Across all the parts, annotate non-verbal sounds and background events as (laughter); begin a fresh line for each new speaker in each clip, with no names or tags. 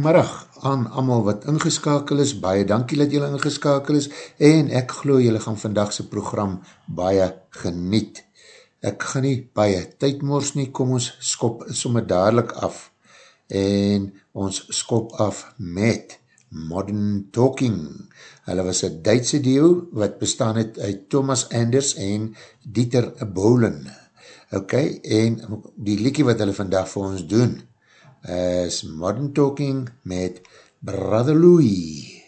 goeiemiddag aan amal wat ingeskakel is, baie dankie dat julle ingeskakel is, en ek glo julle gaan vandagse program baie geniet. Ek gaan nie baie tydmoors nie, kom ons skop somme dadelijk af, en ons skop af met Modern Talking. Hulle was een Duitse deel, wat bestaan het uit Thomas Anders en Dieter Bolen. Ok, en die liekie wat hulle vandag vir ons doen, is Modern Talking met Brother Louie.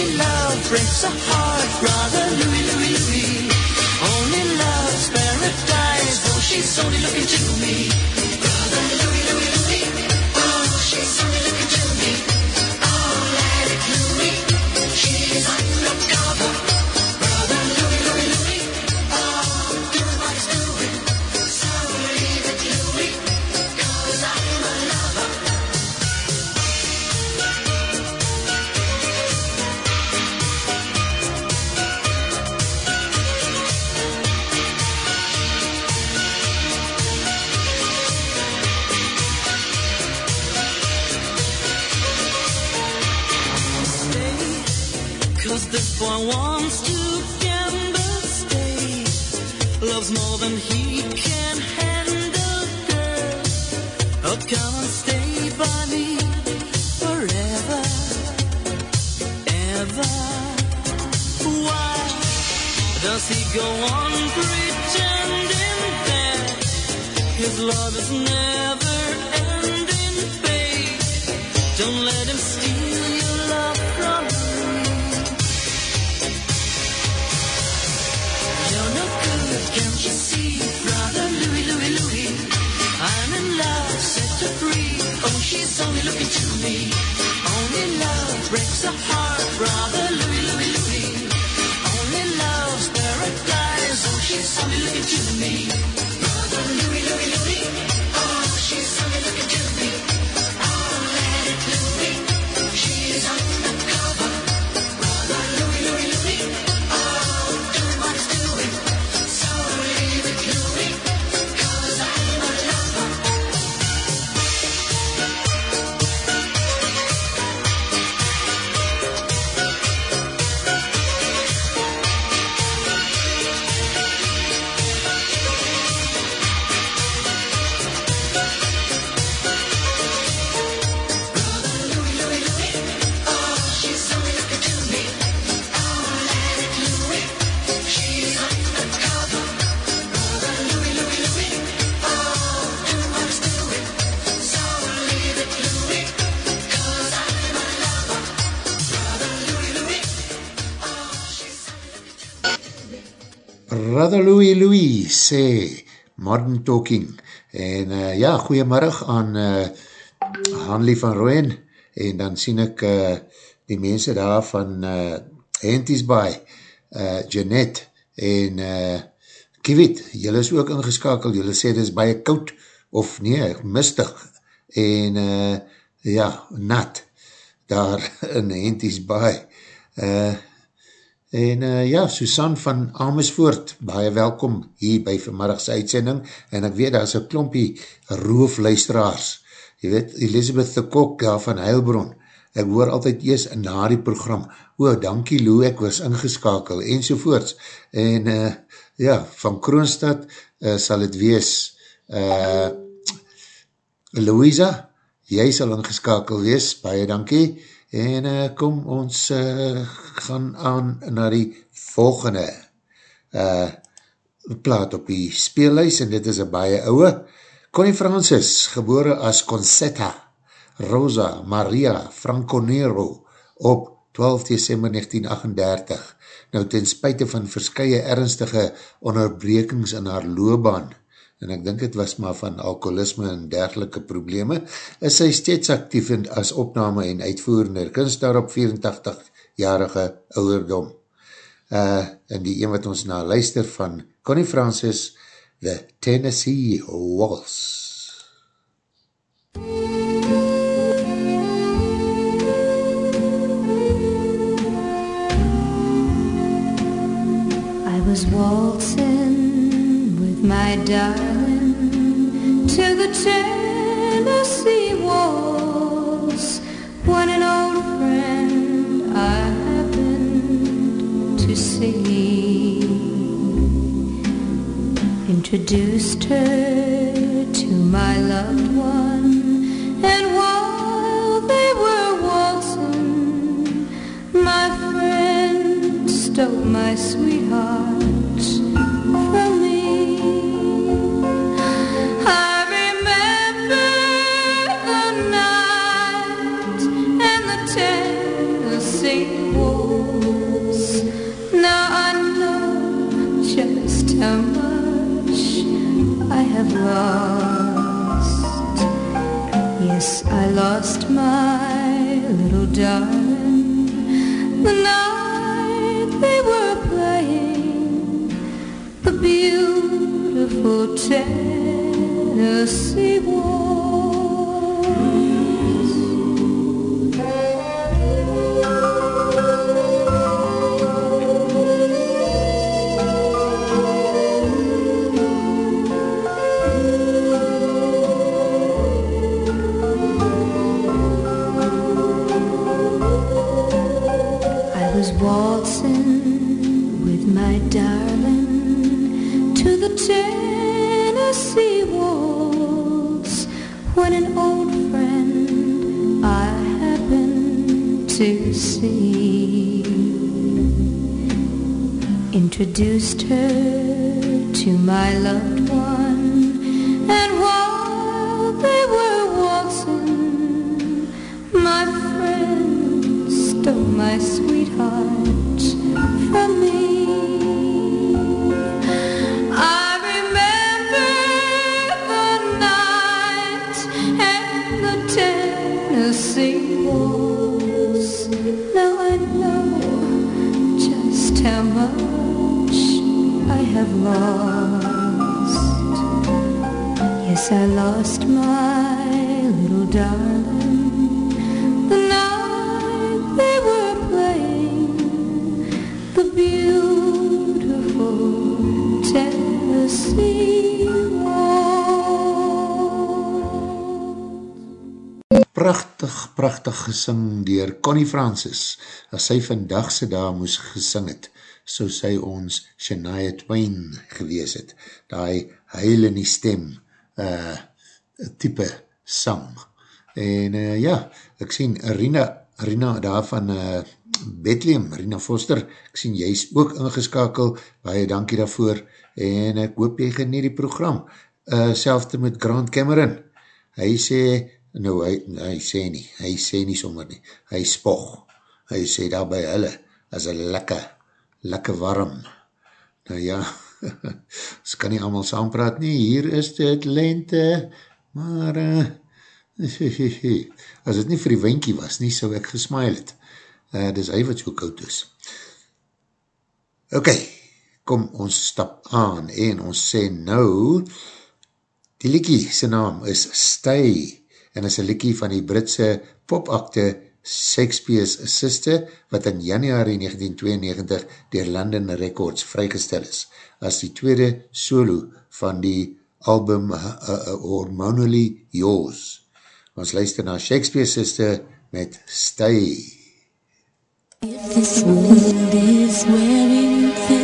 Only love breaks a heart, brother
Louie, Louie, Louie. Only love's paradise, though she's only looking to me. loves more than he can handle, girl. Oh, come and stay by me forever, ever. Why does he go on pretending that his love is never? only looking to me. Only love breaks a heart.
Brother Louis Louis sê Modern Talking. En uh, ja, goeiemiddag aan uh, Hanlie van Rooyen en dan sien ek uh, die mense daar van uh, Henties Bay uh, Jeanette en uh, Kiewit, jylle is ook ingeskakel, jylle sê dit is baie koud of nee, mistig en uh, ja, nat daar (laughs) in Henties Bay uh, En uh, ja, Susan van Amersfoort, baie welkom hier by vanmiddagse uitsending, en ek weet, daar is een klompie roofluisteraars, jy weet, Elisabeth de Kok daar van Heilbron, ek hoor altyd eers in die program, o, dankie Lou, ek was ingeskakel, enzovoorts, en uh, ja, van Kroonstad uh, sal het wees, uh, Louisa, jy sal ingeskakel wees, baie dankie, en uh, kom ons uh, gaan aan na die volgende. Uh, plaat op die speelhuis en dit is een baie ouwe. Connie Francis, gebore as Concetta Rosa Maria Franconero op 12 december 1938 nou ten spuite van verskye ernstige onderbrekings in haar loobaan en ek dink het was maar van alkoholisme en dergelike probleme, is sy steeds actief as opname en uitvoerende kunstenaar op 84-jarige ouderdom. Uh, en die een wat ons na luister van Connie Francis, The Tennessee Waltz. I was waltzing my darling to the Tennessee walls. When an old friend I happened to see. Introduced her to my loved one and while they were waltzing my friend stole my sweetheart little Introduced her to my loved one, Connie Francis, as sy vandagse daar moes gesing het, so sy ons Shania Twain gewees het, die heil in die stem uh, type sang. En uh, ja, ek sien Rina, Rina daar van uh, Bethlehem, Rina Foster, ek sien jy is ook ingeskakel, baie dankie daarvoor, en ek hoop jy genie die program, uh, selfde met Grant Cameron, hy sê, nou hy, hy sê nie, hy sê nie sommer nie, hy spog, hy sê daar by hulle, as een lekker lekker warm. Nou ja, (laughs) Ons kan nie allemaal saampraat nie, hier is dit lente, maar uh, (laughs) as het nie vir die winkie was nie, so ek gesmile het. Uh, dis hy wat so koud is. Ok, kom ons stap aan en ons sê nou, die liekie sy naam is Stay en is een liekie van die Britse popakte Shakespeare's Sister, wat in januari 1992 dier London Records vrygestel is, as die tweede solo van die album uh, uh, Hormonally Yours. Ons luister na Shakespeare's Sister met Stay. If this world is wearing thin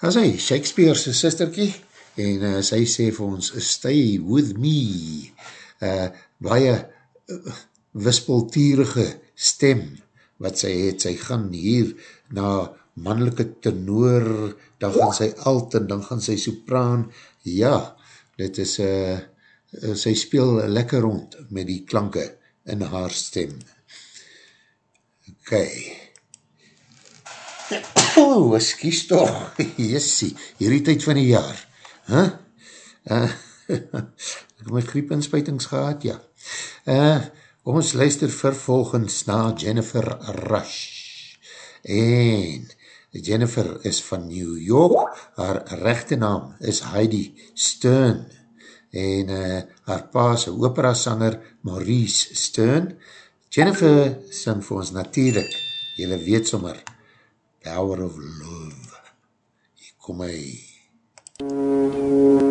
as hy, Shakespeare's sisterkie, en uh, sy sê vir ons, stay with me, uh, baie uh, wispeltierige stem, wat sy het, sy gaan hier na mannelike tenor, dan gaan sy alt, en dan gaan sy sopraan, ja, dit is, uh, sy speel lekker rond, met die klanke in haar stem. Oké, okay. Oh, skies toch, (laughs) jessie, hierdie tyd van die jaar. Huh? Uh, (laughs) ek my griepinspuitings gehad, ja. Uh, ons luister vervolgens na Jennifer Rush. En Jennifer is van New York, haar rechte naam is Heidi Stern.
en uh, haar paas, opera sanger Maurice Stern. Jennifer sing vir ons natuurlijk, jylle weet sommer, Power of Love. Hier kom hy. luister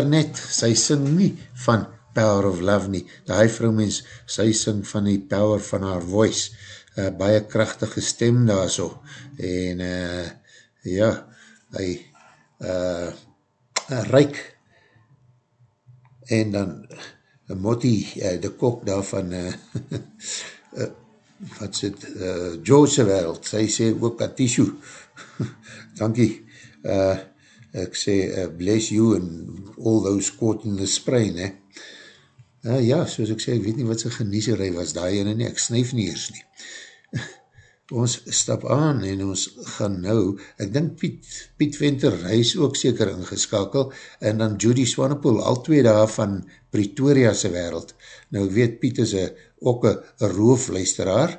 net, sy sing nie van Power of Love nie, die vrouwmens, sy sing van die power van haar voice, uh, baie krachtige stem daar so, en uh, ja, hy uh, reik, en dan Motti, uh, de kok daarvan, uh,
uh, (laughs) wat sê, uh, wereld, sy sê ook Atishu, (laughs) dankie, uh, ek sê, uh, bless you and all those caught in the spray, ne, uh, ja, soos ek sê, ek weet nie wat sy genieserij was, daar ene nie, ek snuif nie eers nie, (laughs) ons stap aan en ons gaan nou, ek dink Piet, Piet Venter reis ook seker ingeskakel, en dan Judy Swanepoel, al twee daar van Pretoria'se wereld, nou ek weet Piet is a, ook een roofluisteraar,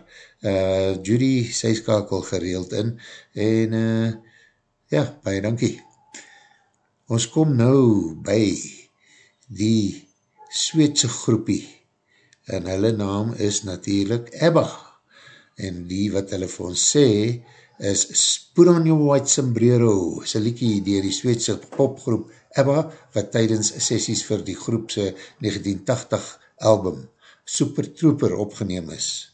uh, Judy, sy skakel gereeld in, en uh, ja, baie dankie. Ons kom nou by die Sweedse groepie, en hulle naam is natuurlijk Ebba, en die wat hulle vir ons sê, is Spoon on Your White Sombrero, is een liekie dier die Sweedse popgroep Ebba, wat tydens sessies vir die groepse 1980 album Super Trooper opgeneem is.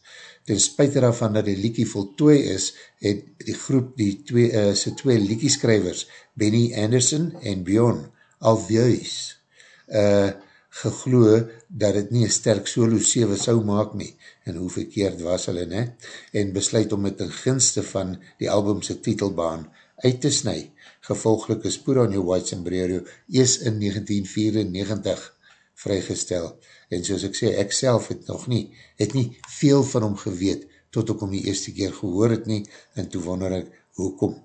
Ten spuit daarvan dat die liekie voltooi is, het die groep die twee, uh, sy twee liekieskrywers, Benny Anderson en Bjorn, al juis, uh, gegloe dat het nie een sterk solo 7 sou maak nie, en hoe verkeerd was hulle, ne? en besluit om met een ginste van die albumse titelbaan uit te snu. Gevolglik is Poor on Your White Sombrero ees in 1994 vrygestel, en soos ek sê, ek self het nog nie, het nie veel van hom geweet, tot ek hom die eerste keer gehoor het nie, en toe wonder ek, hoekom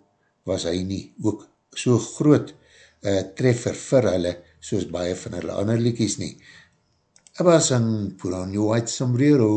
was hy nie ook so groot uh, treffer vir hulle, soos baie van hulle ander liekies nie. Abba sang, put on your white sombrero,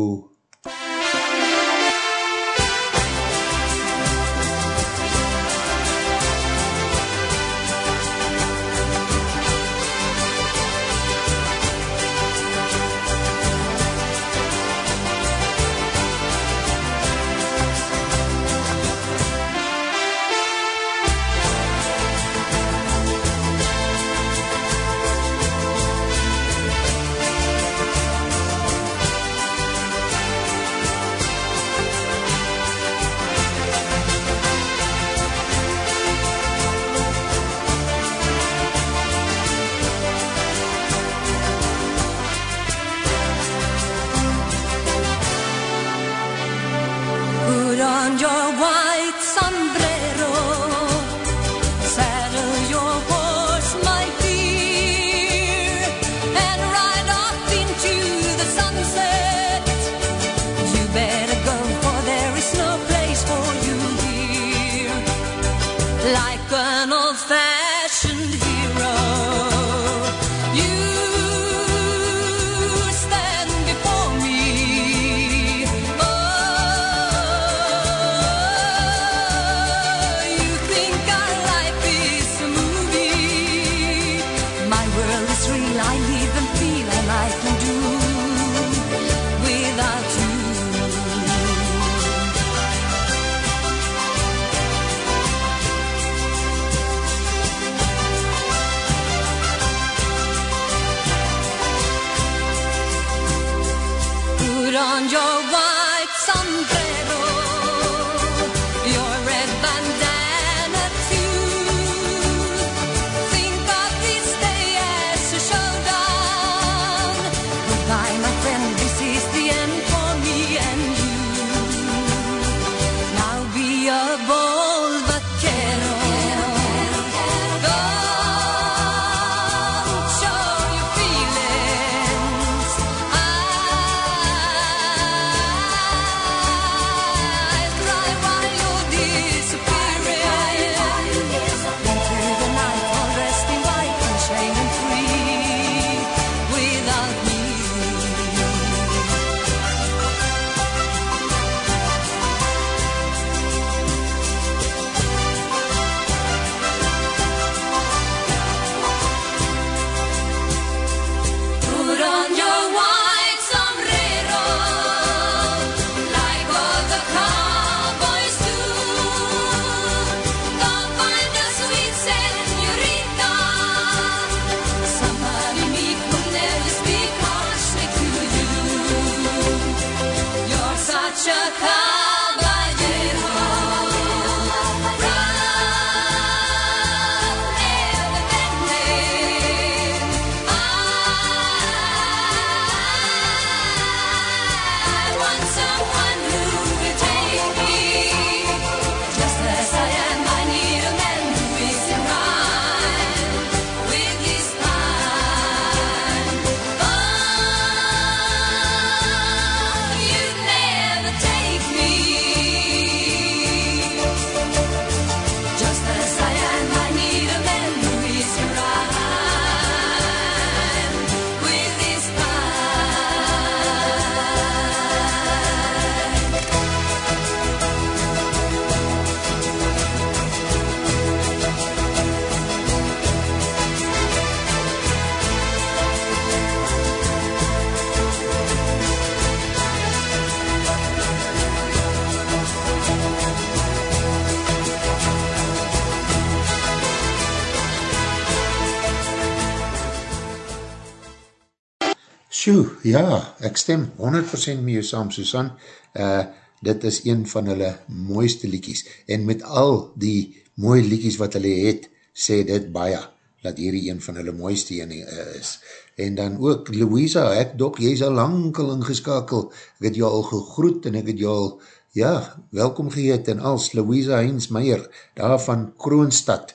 ja, ek stem 100% mee saam, Susan. Uh, dit is een van hulle mooiste liekies. En met al die mooie liekies wat hulle het, sê dit baie, dat hierdie een van hulle mooiste ene uh, is. En dan ook, Louisa, ek dok, jy is al lang al ingeskakel. Ek het jou al gegroet en ek het jou al, ja, welkom geheet en als Louisa Heinz Meijer, daar van Kroonstad.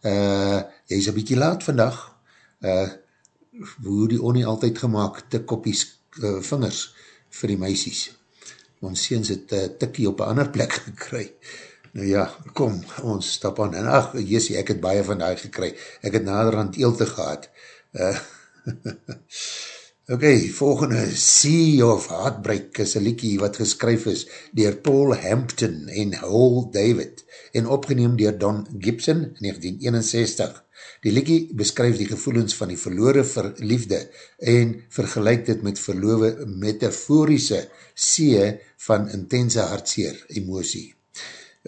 Uh, jy is een bykie laat vandag. Uh, hoe die onie altyd gemaakt, koppies uh, vingers vir die meisies. Ons seens het uh, tikkie op een ander plek (laughs) gekry. Nou ja, kom, ons stap aan. En ach, jesie, ek het baie van die gekry. Ek het nader aan het eelte gehad. Uh, (laughs) ok, volgende Sea of Heartbreak is een liekie wat geskryf is dier Paul Hampton en Hall David en opgeneem dier Don Gibson in 1961. Die liekie beskryf die gevoelens van die verloore verliefde en vergelijk dit met verlowe metaforiese see van intense hartseer emosie.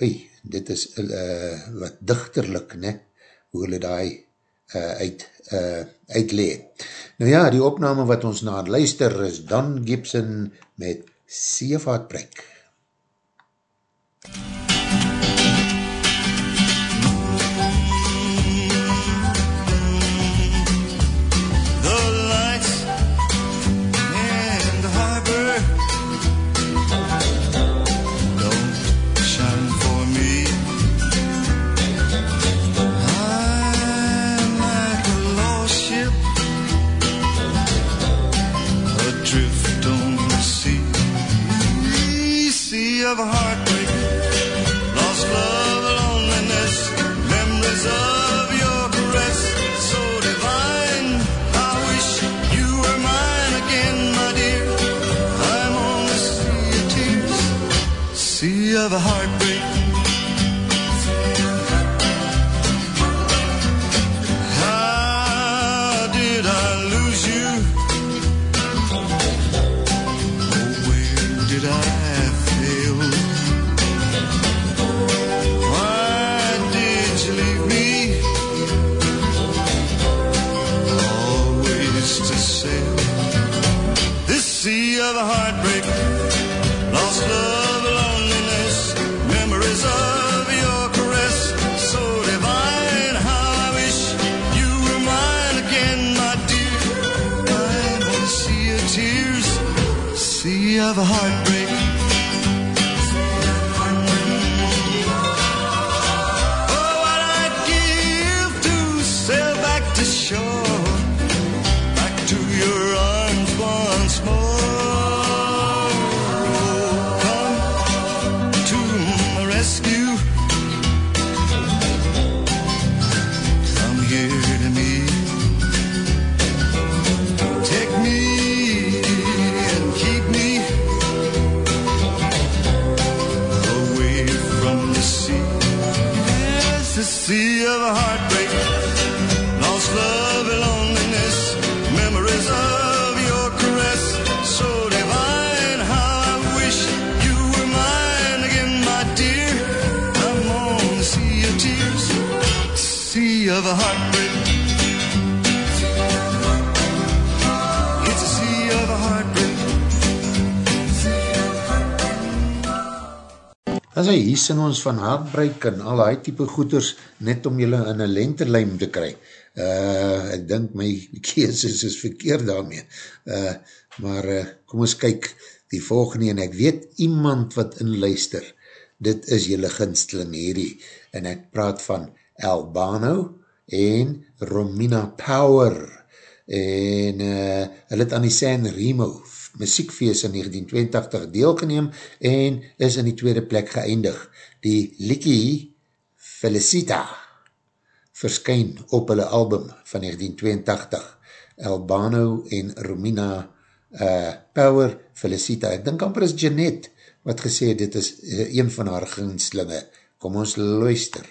Oei, dit is uh, wat dichterlik, ne? hoe hulle daai uh, uit, uh, uitlee. Nou ja, die opname wat ons na luister is Don Gibson met Seevaartbrek. MUZIEK of a heartbreak. As hy, hier sing ons van heartbreak en al die type goeders net om julle in een lenterlijm te kry. Uh, ek dink my (laughs) kees is, is verkeerd daarmee. Uh, maar uh, kom ons kyk die volgende en ek weet iemand wat inluister, dit is julle ginsteling hierdie. En ek praat van Albano en Romina Power. En uh, hulle het aan die San Remo muziekfeest in 1982 deelgeneem en is in die tweede plek geëindig. Die Likie Felicita verskyn op hulle album van 1982 Albano en Romina uh, Power Felicita. Ek dink amper is Jeanette wat gesê dit is uh, een van haar ginslinge. Kom ons luister.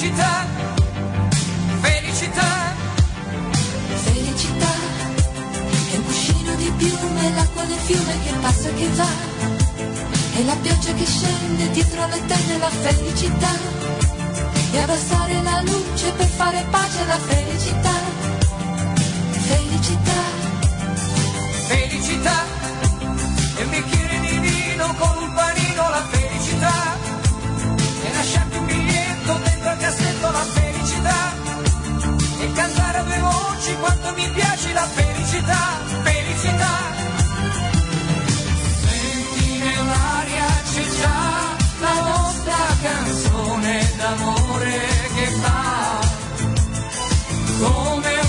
Felicità, felicità. Felicità
è un cuscino di piume, l'acqua del fiume che passa e che va. E la pioggia che scende dietro le tende la felicità. E abbassare la luce per fare pace alla felicità. Felicità.
Felicità. E un bicchiere di vino con un panino la felicità. Voci quanto mi piace la felicità. Felicità. Senti nell'aria c'è già la nostra canzone d'amore che fa come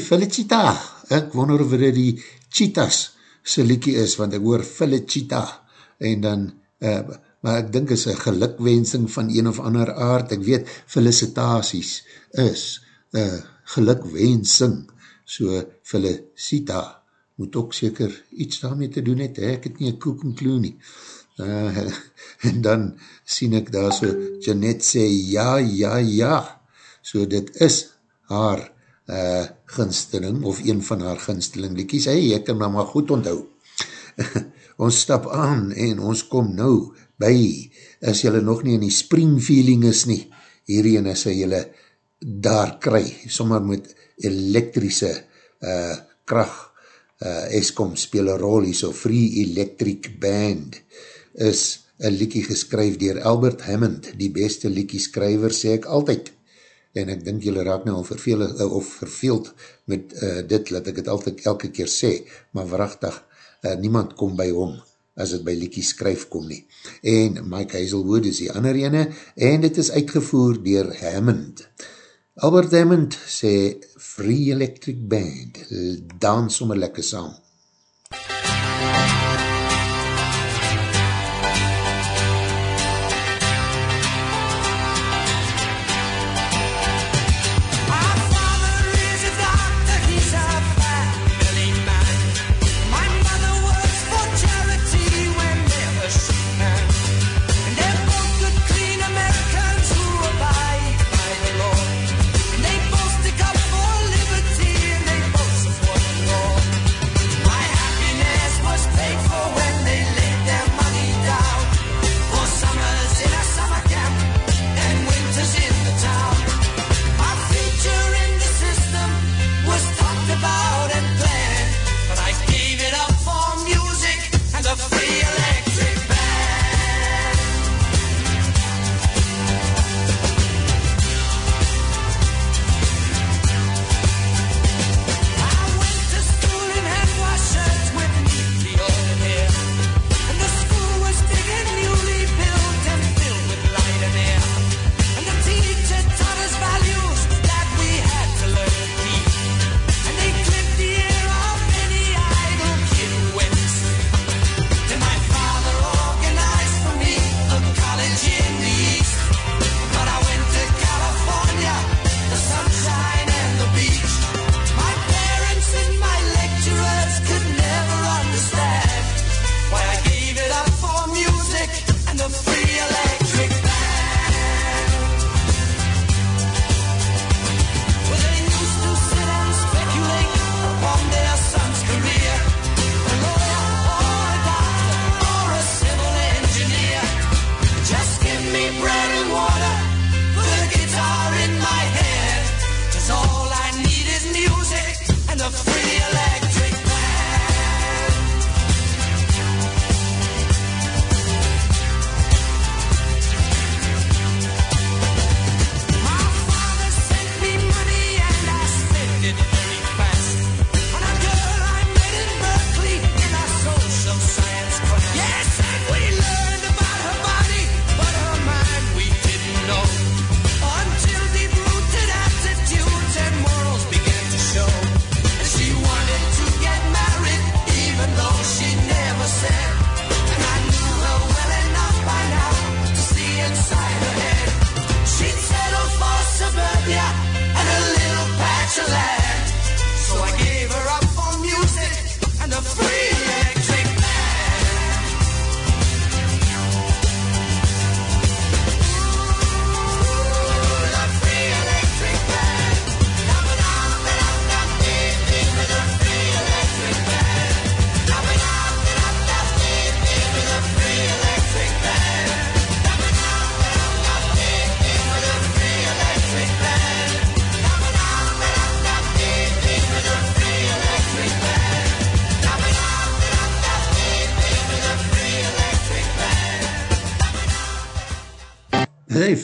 Felicita, ek wonder of dit die Cheetahs se liekie is, want ek hoor Felicita, en dan, uh, maar ek dink is een gelukwensing van een of ander aard, ek weet, felicitaties is uh, gelukwensing, so Felicita moet ook seker iets daarmee te doen het, he? ek het nie een koek en kloe nie. Uh, (laughs) en dan sien ek daar so, Jeanette sê, ja, ja, ja, so dit is haar uh, ginsteling, of een van haar ginsteling liekies, hey, ek kan nou maar goed onthou. (laughs) ons stap aan en ons kom nou by, as jylle nog nie in die spring feeling is nie, hierheen is jylle daar kry, sommer met elektrische uh, kracht, uh, Eskom speel een rol hier, so Free Electric Band, is een liekie geskryf dier Albert Hammond, die beste liekie skryver, sê ek altyd, en ek dink jylle raak nou verveel, uh, of verveeld met uh, dit, laat ek het altyd elke keer sê, maar waarachtig, uh, niemand kom by hom, as het by liekie skryf kom nie. En Mike Hazelwood is die ander ene, en dit is uitgevoer dier Hammond. Albert Hammond sê, Free Electric Band, dans sommer lekker saam.
My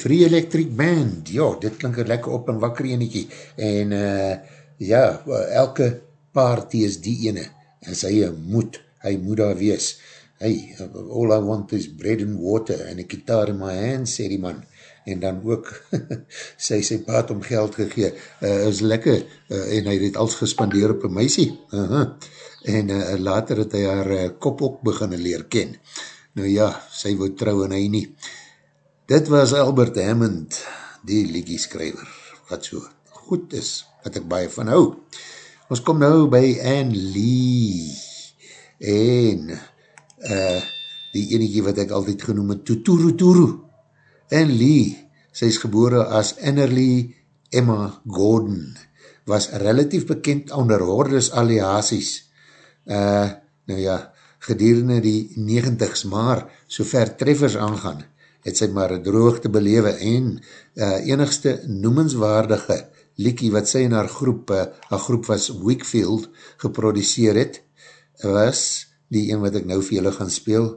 Free Electric Band, ja, dit klink er lekker op en wakker eniekie, en uh, ja, elke party is die ene, en sy moet, hy moet daar wees, hey, all I want is bread and water, en a guitar in my hand, sê die man, en dan ook, (laughs) sy sy paad om geld gegee, uh, is lekker, uh, en hy het als gespandeer op een meisie, uh -huh. en uh, later het hy haar uh, kop ook beginne leer ken, nou ja, sy wou trouw en hy nie, Dit was Albert Hammond, die liekie skryver, wat so goed is, wat ek baie van hou. Ons kom nou by Anne Lee, en uh, die enige wat ek altyd genoem het, Tuturu Turu. Anne Lee, sy is gebore as Annerly Emma Gordon, was relatief bekend onder hordes aliaties, uh, nou ja, gedurende die negentigs, maar so ver treffers aangaan, het sy maar een droogte belewe en uh, enigste noemenswaardige liekie wat sy in haar groep, uh, haar groep was Wakefield, geproduceer het, was die een wat ek nou vir julle gaan speel,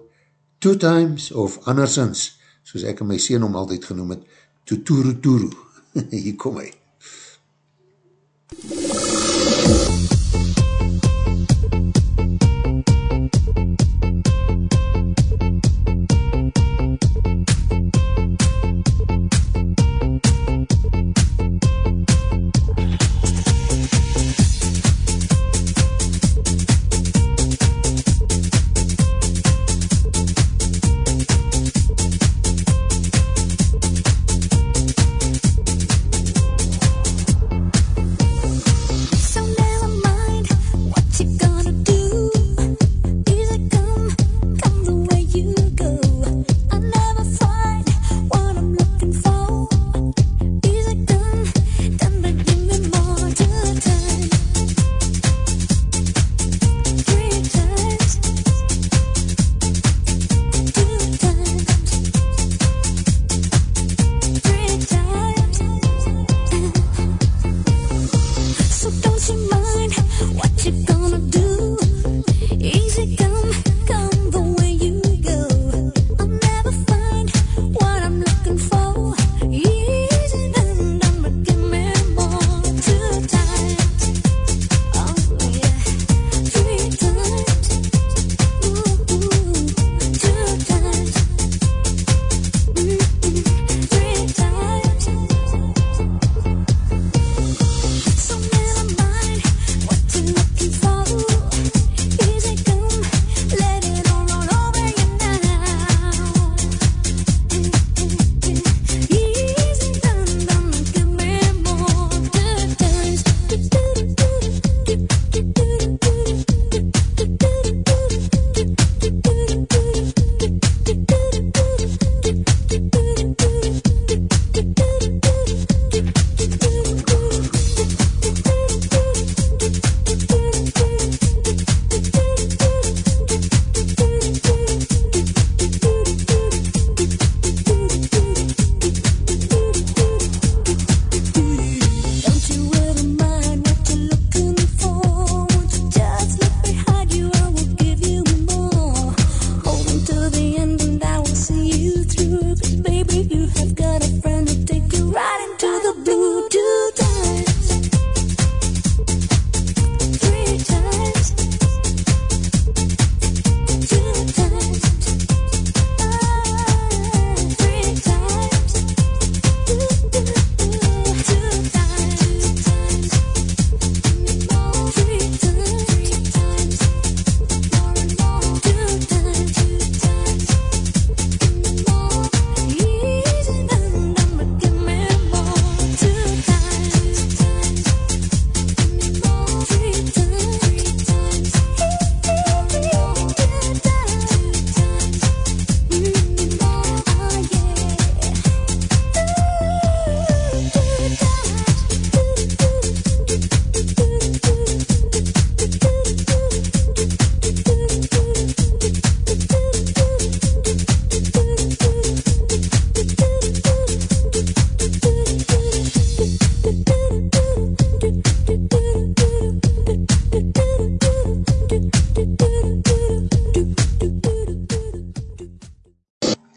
Two Times of Andersons, soos ek en my sien om altyd genoem het, Tuturu Turu, (laughs) hier kom hy. Hy sê,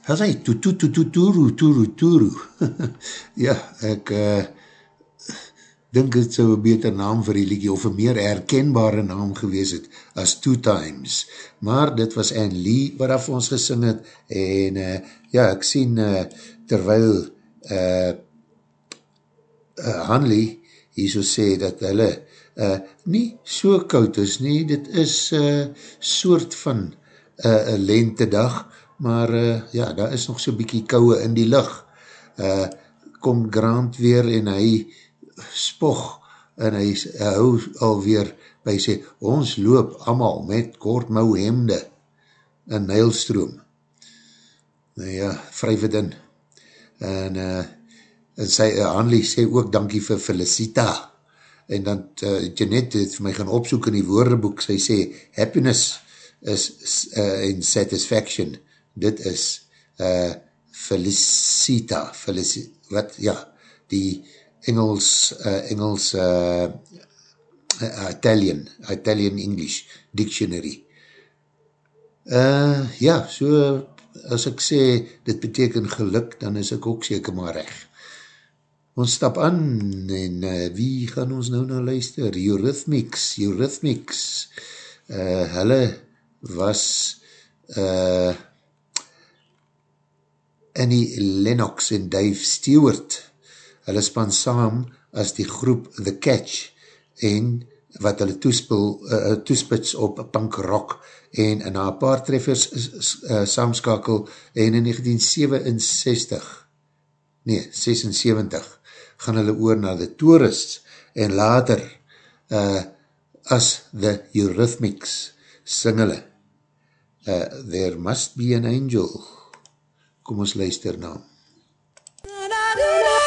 tu tu tu tu turu, turu, turu. (laughs) ja, ek uh, dink het so een beter naam vir die liedje, of een meer herkenbare naam gewees het, as Two Times. Maar dit was Anne Lee wat af ons gesing het, en uh, ja, ek sien, uh, terwyl uh, uh, Hanley hier so sê, dat hulle uh, nie so koud is nie, dit is uh, soort van uh, een lentedag, maar uh, ja, daar is nog so bykie kouwe in die lucht. Uh, kom Grant weer en hy spog en hy uh, hou alweer by sê, ons loop allemaal met kort mouw hemde in Nijlstroom. Nou ja, vryf het in. En, uh, en sy, uh, Hanley sê ook dankie vir Felicita. En dan, uh, Jeanette het vir my gaan opsoek in die woordeboek, sy sê, happiness is uh, in satisfaction dit is uh, Felicita, Felicita, wat, ja, die Engels, uh, Engels uh, Italian, Italian English Dictionary. Uh, ja, so, as ek sê, dit beteken geluk, dan is ek ook seker maar recht. Ons stap aan, en uh, wie gaan ons nou nou luister? Eurythmics, Eurythmics, uh, hulle was, uh, Annie Lennox en Dave Stewart. Hulle span saam as die groep The Catch en wat hulle toespil, uh, toespits op punk rock en haar paar treffers uh, saamskakel en in 1967 nee, 76 gaan hulle oor na The Tourists en later uh, as The Eurythmics sing hulle uh, There Must Be an Angel Kom ons luister na.
No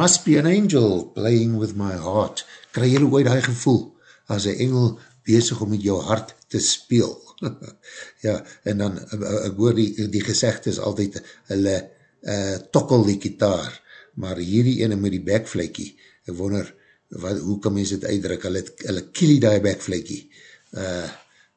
must be an angel
playing with my heart. Kry jylle ooit die gevoel as een engel bezig om met jou hart te speel? (laughs) ja, en dan, uh, ek hoor die, die gezegd is altyd, hulle uh, tokkel die kitaar, maar hierdie ene met die backflakey, ek wonder, wat, hoe kan mens het uitdruk, hulle, hulle kielie die backflakey, uh,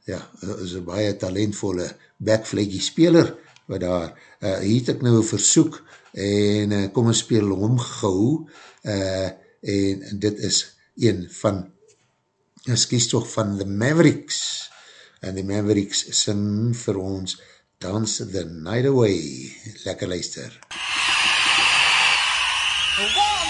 ja, is een baie talentvolle backflakey speler, wat daar, uh, hier het ek nou een versoek, en uh, kom ons speel hom gauw, uh, en dit is een van, excuse toch, van The Mavericks, en die Mavericks sing vir ons Dance the Night Away. Lekker luister.
One,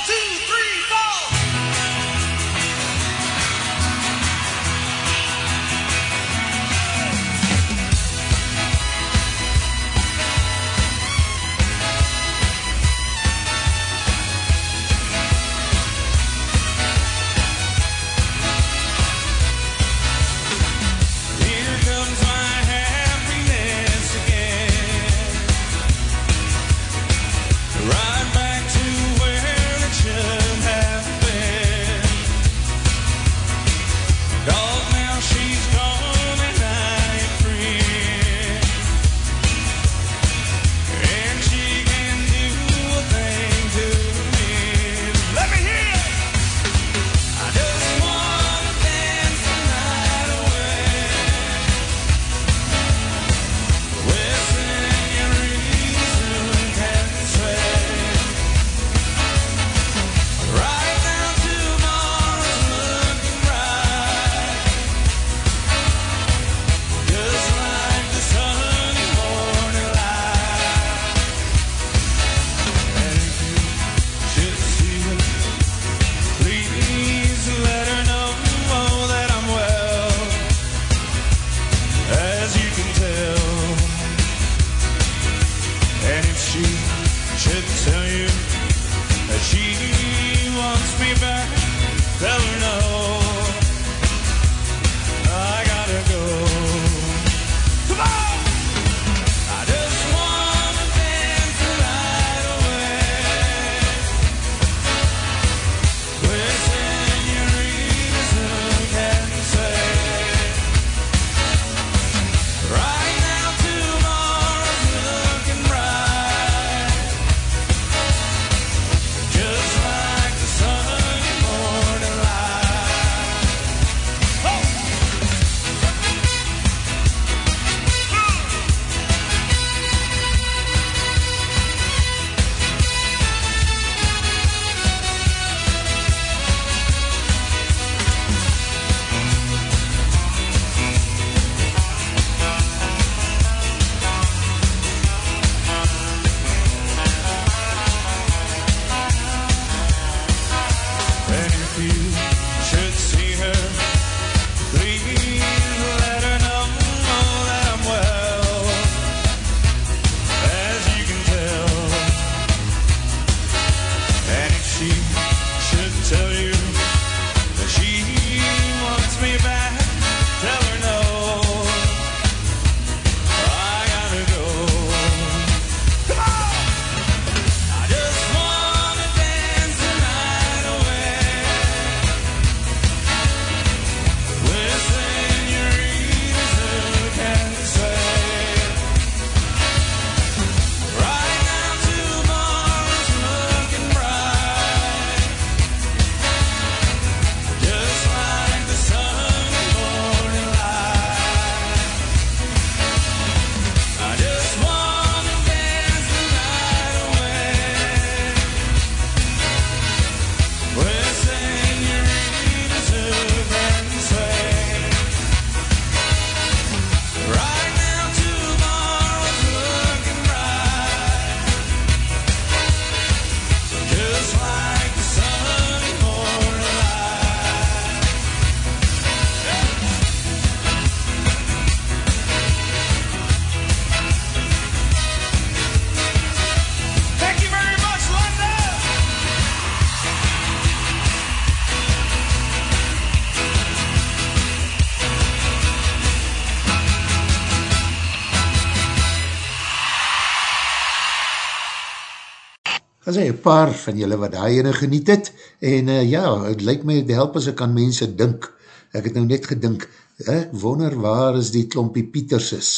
paar van julle wat daar ene geniet het, en uh, ja, het lyk my, het help as ek aan mense dink, ek het nou net gedink, ek wonder waar is die klompie Pieters is,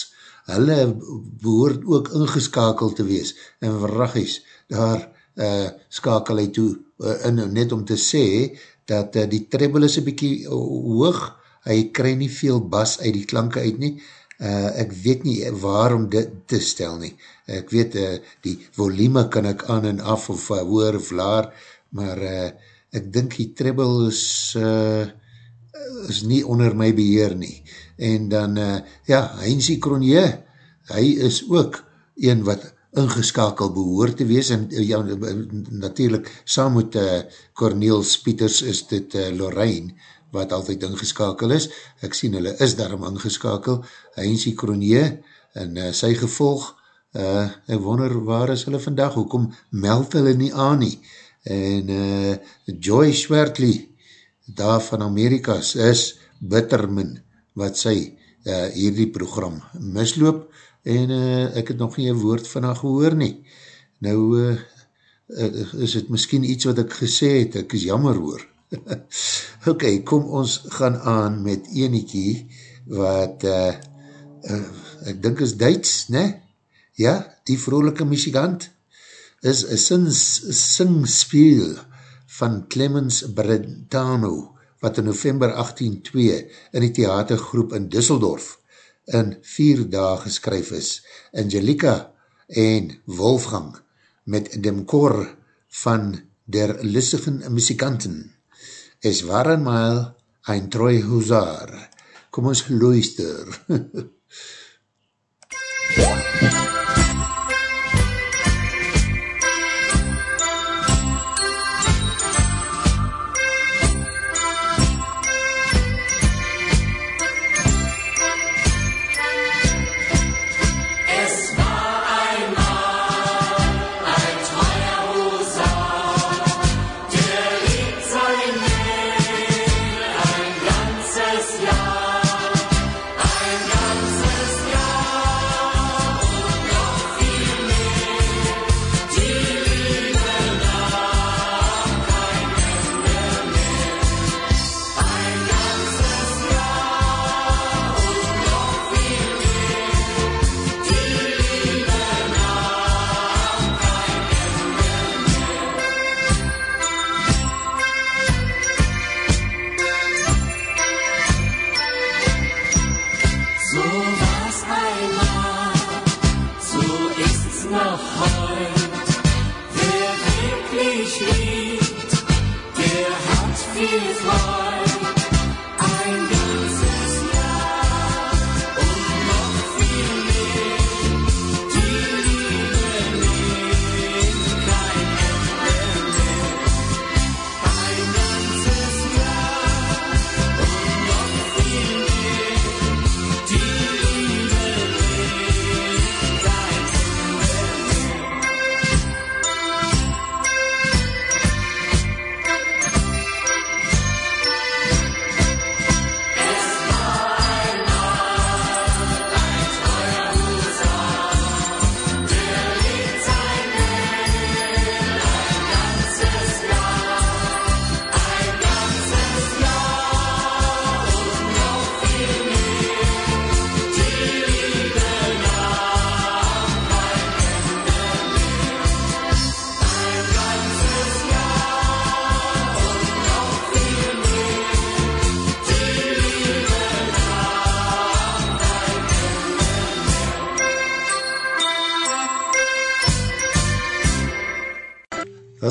hulle behoort ook ingeskakeld te wees, en verragies, daar uh, skakel hy toe, uh, in, net om te sê, dat uh, die treble is een bykie hoog, hy kry nie veel bas uit die klanke uit nie, uh, ek weet nie waarom dit te stel nie, ek weet uh, die volume kan ek aan en af of uh, hoor of laar, maar uh, ek dink die treble is uh, is nie onder my beheer nie, en dan uh, ja, Heinzie Kronje hy is ook een wat ingeskakel behoor te wees, en ja, natuurlijk saam met uh, Corneels Pieters is dit uh, Lorraine, wat altyd ingeskakel is. Ek sien hulle is daarom ingeskakel. Heinzie Kronje en uh, sy gevolg, uh, ek wonder waar is hulle vandag, hoekom meld hulle nie aan nie. En uh, Joy Schwertley, daar van Amerikas, is bittermin wat sy uh, hierdie program misloop en uh, ek het nog nie een woord van haar gehoor nie. Nou uh, is het miskien iets wat ek gesê het, ek is jammer hoor. (laughs) ok, kom ons gaan aan met eniekie wat uh, uh, ek dink is Duits, ne? Ja, die vrolike muzikant is een singspeel van Clemens Brentano wat in november 1802 in die theatergroep in Düsseldorf in vier dagen geskryf is. Angelica en Wolfgang met Demkor van der Lissigen Muzikanten es waren mal ein treu Husar. Kom ons luister.
So (laughs) noch heut. Wer wirklich liebt, der hat viel Freude.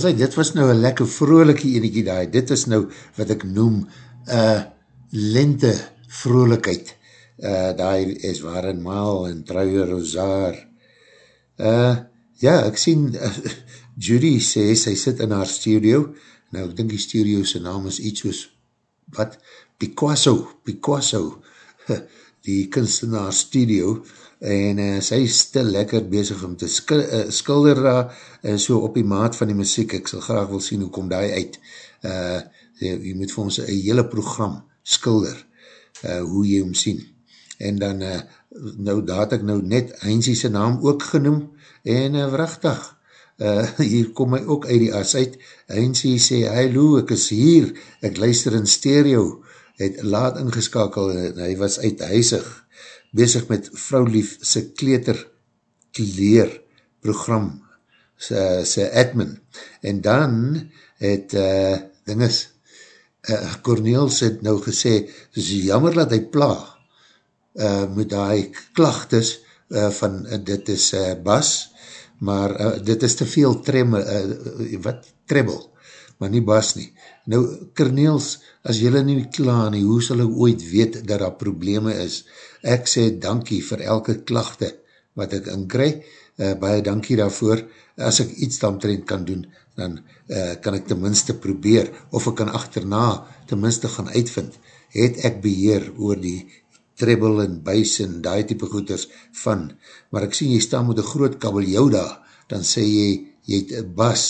Hy, dit was nou een lekker vrolijke eniekie daar, dit is nou wat ek noem uh, lente vrolijkheid, uh, daar is waar en maal en truie rozaar. Uh, ja, ek sien, uh, Judy sê, sy sit in haar studio, nou ek dink die studio sy naam is iets soos, wat, Picasso, Picasso, (laughs) die kunstenaar studio, en uh, sy is stil lekker bezig om te skil, uh, skilder daar, en so op die maat van die muziek, ek sal graag wil sien hoe kom die uit, uh, jy, jy moet vir ons een hele program skilder, uh, hoe jy hom sien, en dan, uh, nou daar ek nou net Heinzie sy naam ook genoem, en uh, wrachtig, uh, (laughs) hier kom hy ook uit die as uit, Heinzie sê, hallo, ek is hier, ek luister in stereo, het laat ingeskakel, en hy was uithuisig, bezig met vrouwlief sy kleter kleer program, sy admin, en dan het uh, dinges, uh, Corneels het nou gesê, het is jammer dat hy plaag, uh, met die klachtes uh, van, uh, dit is uh, Bas, maar uh, dit is te veel trem, uh, wat, treble, maar nie Bas nie. Nou, Corneels, as jylle nie klaar nie, hoe sal ek ooit weet dat daar probleme is? Ek sê dankie vir elke klachte wat ek inkry, uh, baie dankie daarvoor, as ek iets daaromtrend kan doen, dan uh, kan ek tenminste probeer, of ek kan achterna tenminste gaan uitvind, het ek beheer oor die treble en buis en die type goeders van, maar ek sien jy staan met een groot kabeljou daar, dan sê jy, jy het bas,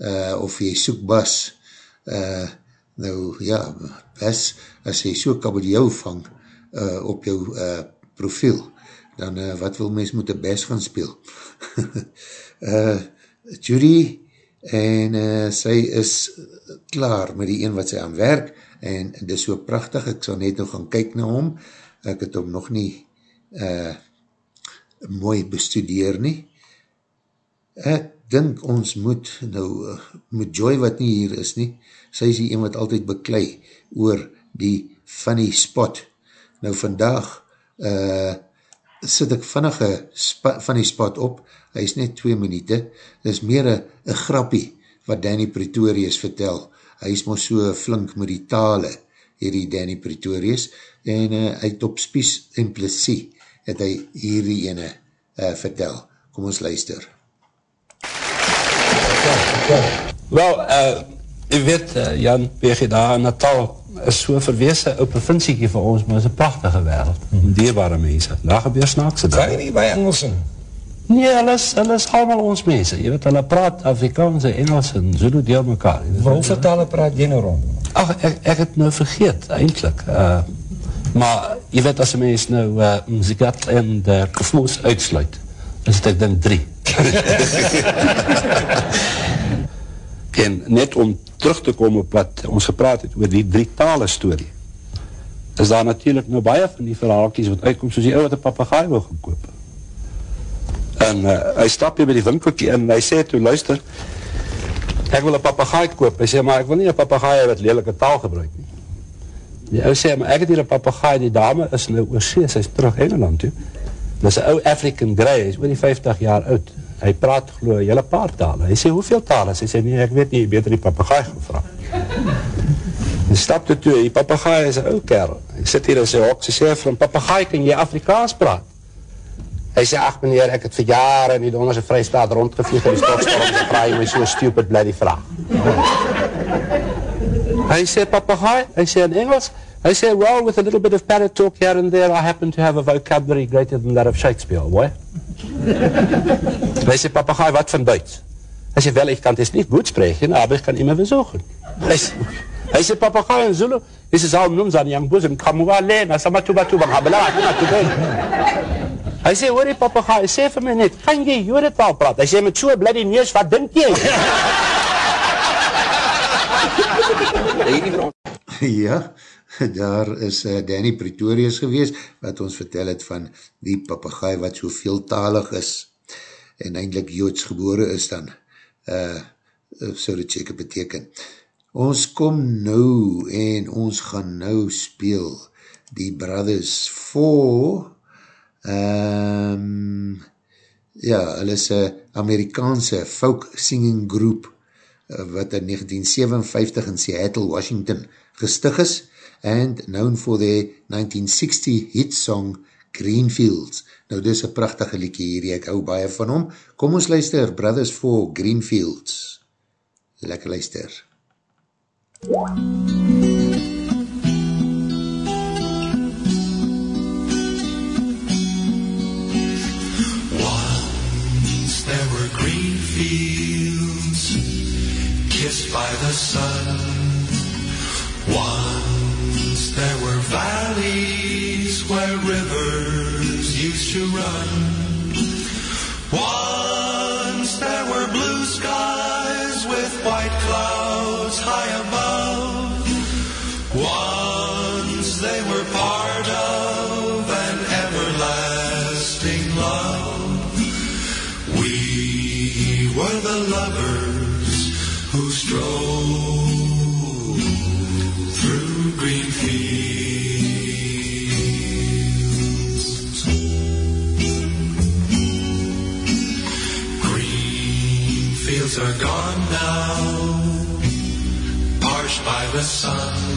uh, of jy soek bas, uh, nou ja, bas, as jy so kabeljou vang, uh, op jou uh, profiel, dan uh, wat wil mens moet een bas gaan speel? uh, (laughs) Judy, en uh, sy is klaar met die een wat sy aan werk, en dit is so prachtig, ek sal net nog gaan kyk na hom, ek het hom nog nie uh, mooi bestudeer nie. Ek dink ons moet, nou, uh, met Joy wat nie hier is nie, sy is die een wat altyd beklei oor die funny spot. Nou vandag uh, sit ek vannige funny spot op, hy is net 2 minuut, dit is meer een grappie wat Danny Pretorius vertel, hy is maar so flink met die tale, hierdie Danny Pretorius, en uh, hy het op spies en plesie, het hy hierdie ene uh, vertel. Kom ons luister.
Wel, uh, u weet, uh, Jan, PGDA, Natal is so verweese ou provinsiekie vir ons, maar is een prachtige wereld, mm -hmm. dierbare mense, daar gebeur snaakse
dag. Kan jy nie by Engelsen?
Nee, hulle is, hulle is allemaal ons mense. Je weet, hulle praat Afrikaans en Engels en Zulu deel mekaar.
Hoeveel talen praat jy nou rond?
Ach, ek, ek het nou vergeet, eindelijk. Uh, maar, je weet, as een mens nou uh, Mzigat en de Kofmoes uitsluit, is het ek dan drie. (laughs) (laughs) en net om terug te kom op wat ons gepraat het oor die drie talen story, is daar natuurlijk nou baie van die verhaalkies wat uitkom, soos die ou wat een papagaai wil gaan koop en uh, hy stap hier by die winkelkie en hy sê toe, luister, ek wil een papagaai koop, hy sê, maar ek wil nie een papagaai wat lelike taal gebruik nie. Die ou sê, maar ek het hier een papagaai, die dame is nou oorsees, hy is terug Engeland toe, dit is een ou African Grey, hy is oor die 50 jaar oud, hy praat geloof jylle paar talen, hy sê, hoeveel talen? Hy sê, nee, ek weet nie, beter die papagaai gevra. Hy stap toe toe, die papagaai is een ou kerel, hy sit hier in sy hok, sy sê hom, papagaai, kan jy Afrikaans praat? Hy sê, ach meneer, ek het vir jare in die donderse vrystaat rondgevlieg in die stokstorm, dan vraag jy my so stupid bloody vraag. hy sê, papagaai, hy sê in Engels, hy sê, well, with a little bit of parrot talk here and there, I happen to have a vocabulary greater than that of Shakespeare, boy. hy sê, papagaai, wat van Duits? Hy sê, wel, ik kan het niet goed spreken, aber ich kann immer versuchen. Hy sê, papagaai in Zulu, hy sê, zal noem zijn young bosom, kamuwa lena, sama tuba tuba, habela, tuba tuba. Hy sê, hoor die papagaai, sê vir my net, kan jy jode taal praat? Hy sê, met so'n bloody neus, wat dink jy? (laughs)
ja, (laughs) daar is uh, Danny Pretorius gewees, wat ons vertel het van die papagaai wat so veeltalig is, en eindelijk joods gebore is dan, uh, so dit seker beteken. Ons kom nou, en ons gaan nou speel, die Brothers 4, um, ja, hulle is een Amerikaanse folk singing groep uh, wat in 1957 in Seattle, Washington gestig is and known for their 1960 hit song Greenfields. Nou dis een prachtige liekie hier, ek hou baie van hom. Kom ons luister, Brothers for Greenfields. Lekker luister. MUZIEK
kissed by the sun. Once there were valleys where rivers used to run. Once there were blue skies with white clouds high above. Once they were part of an everlasting love. We were the lovers by the sun,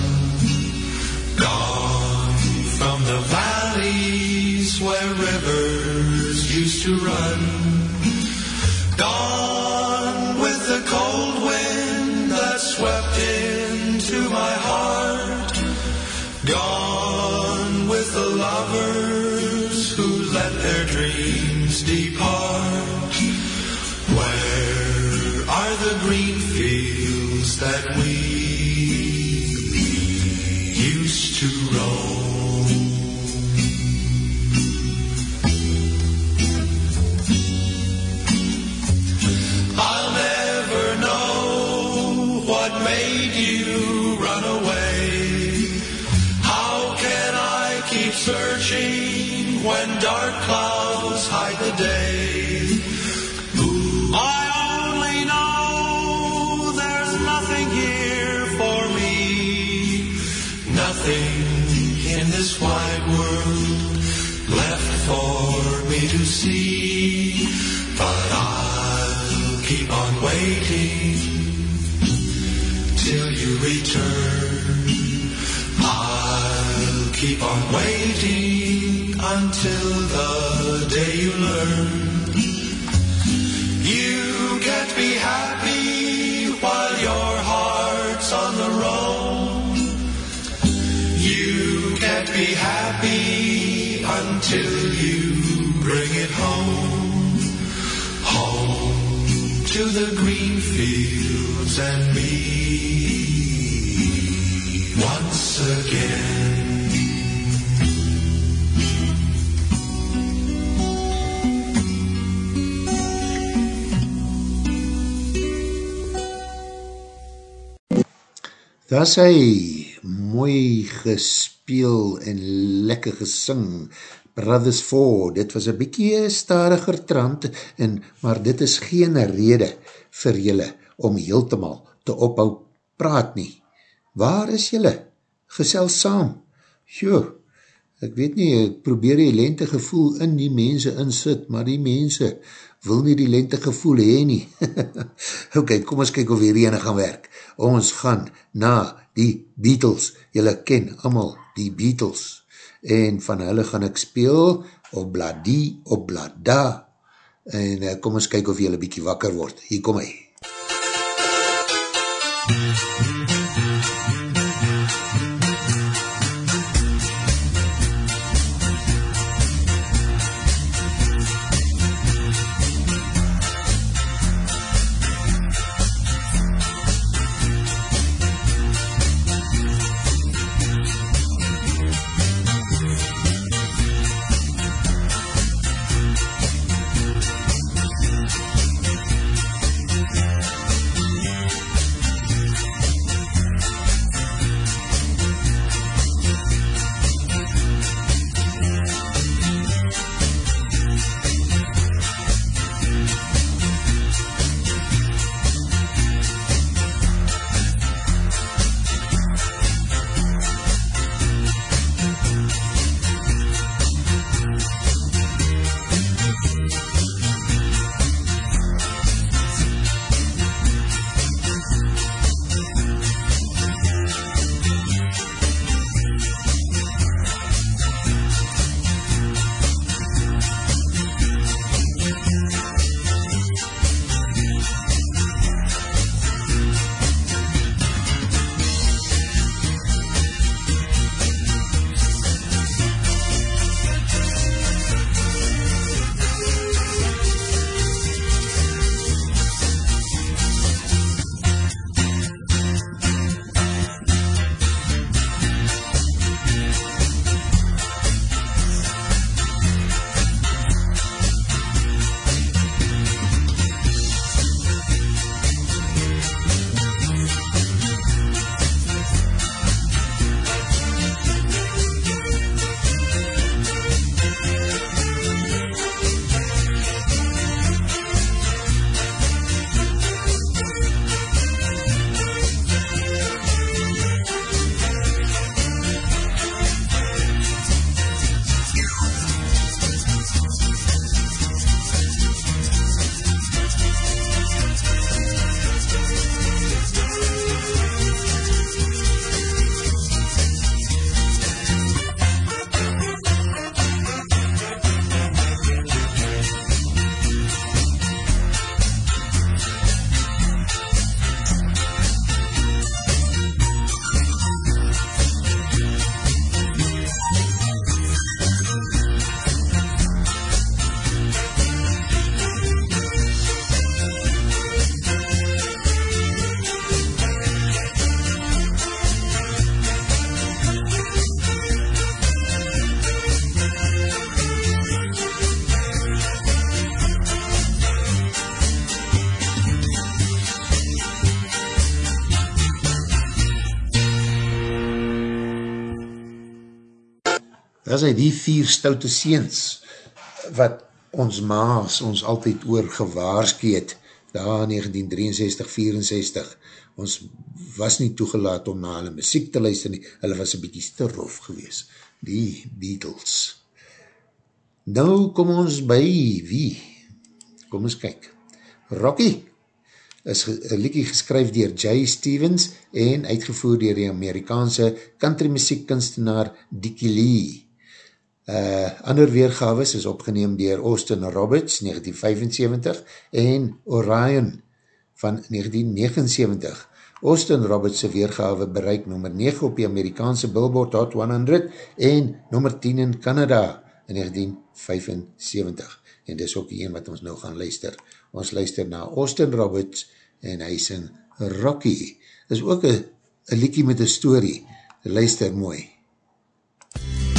Daar is hy mooi gespeel en lekker gesing. Brothers 4, dit was een bykie stadiger trant, en, maar dit is geen rede vir julle om heeltemal te ophou praat nie. Waar is julle? Gesel saam. Jo, ek weet nie, ek probeer die lente gevoel in die mense insit, maar die mense wil nie die lente gevoel heen nie. (laughs) ok, kom ons kyk of hier ene gaan werk. Ons gaan na die Beatles. Julle ken allemaal die Beatles. En van hulle gaan ek speel op bladie, op blada. En uh, kom ons kyk of julle bykie wakker word. Hier kom hy. was hy die vier stoute seens wat ons maas ons altyd oor gewaarskiet daar 1963-64 ons was nie toegelaat om na hulle muziek te luister nie, hulle was een bykie te rof gewees, die Beatles. Nou kom ons by wie? Kom ons kyk. Rocky is een liekie geskryf dier Jay Stevens en uitgevoer dier die Amerikaanse country muziek kunstenaar Dickie Lee. Uh, ander weergaves is opgeneem dier Austin Roberts 1975 en Orion van 1979. Austin Roberts' weergave bereik nummer 9 op die Amerikaanse Billboard Hot 100 en nummer 10 in Canada in 1975. En dis ook die een wat ons nou gaan luister. Ons luister na Austin Roberts en hy sing Rocky. Dis ook een liekie met een story. Luister mooi.
MUZIEK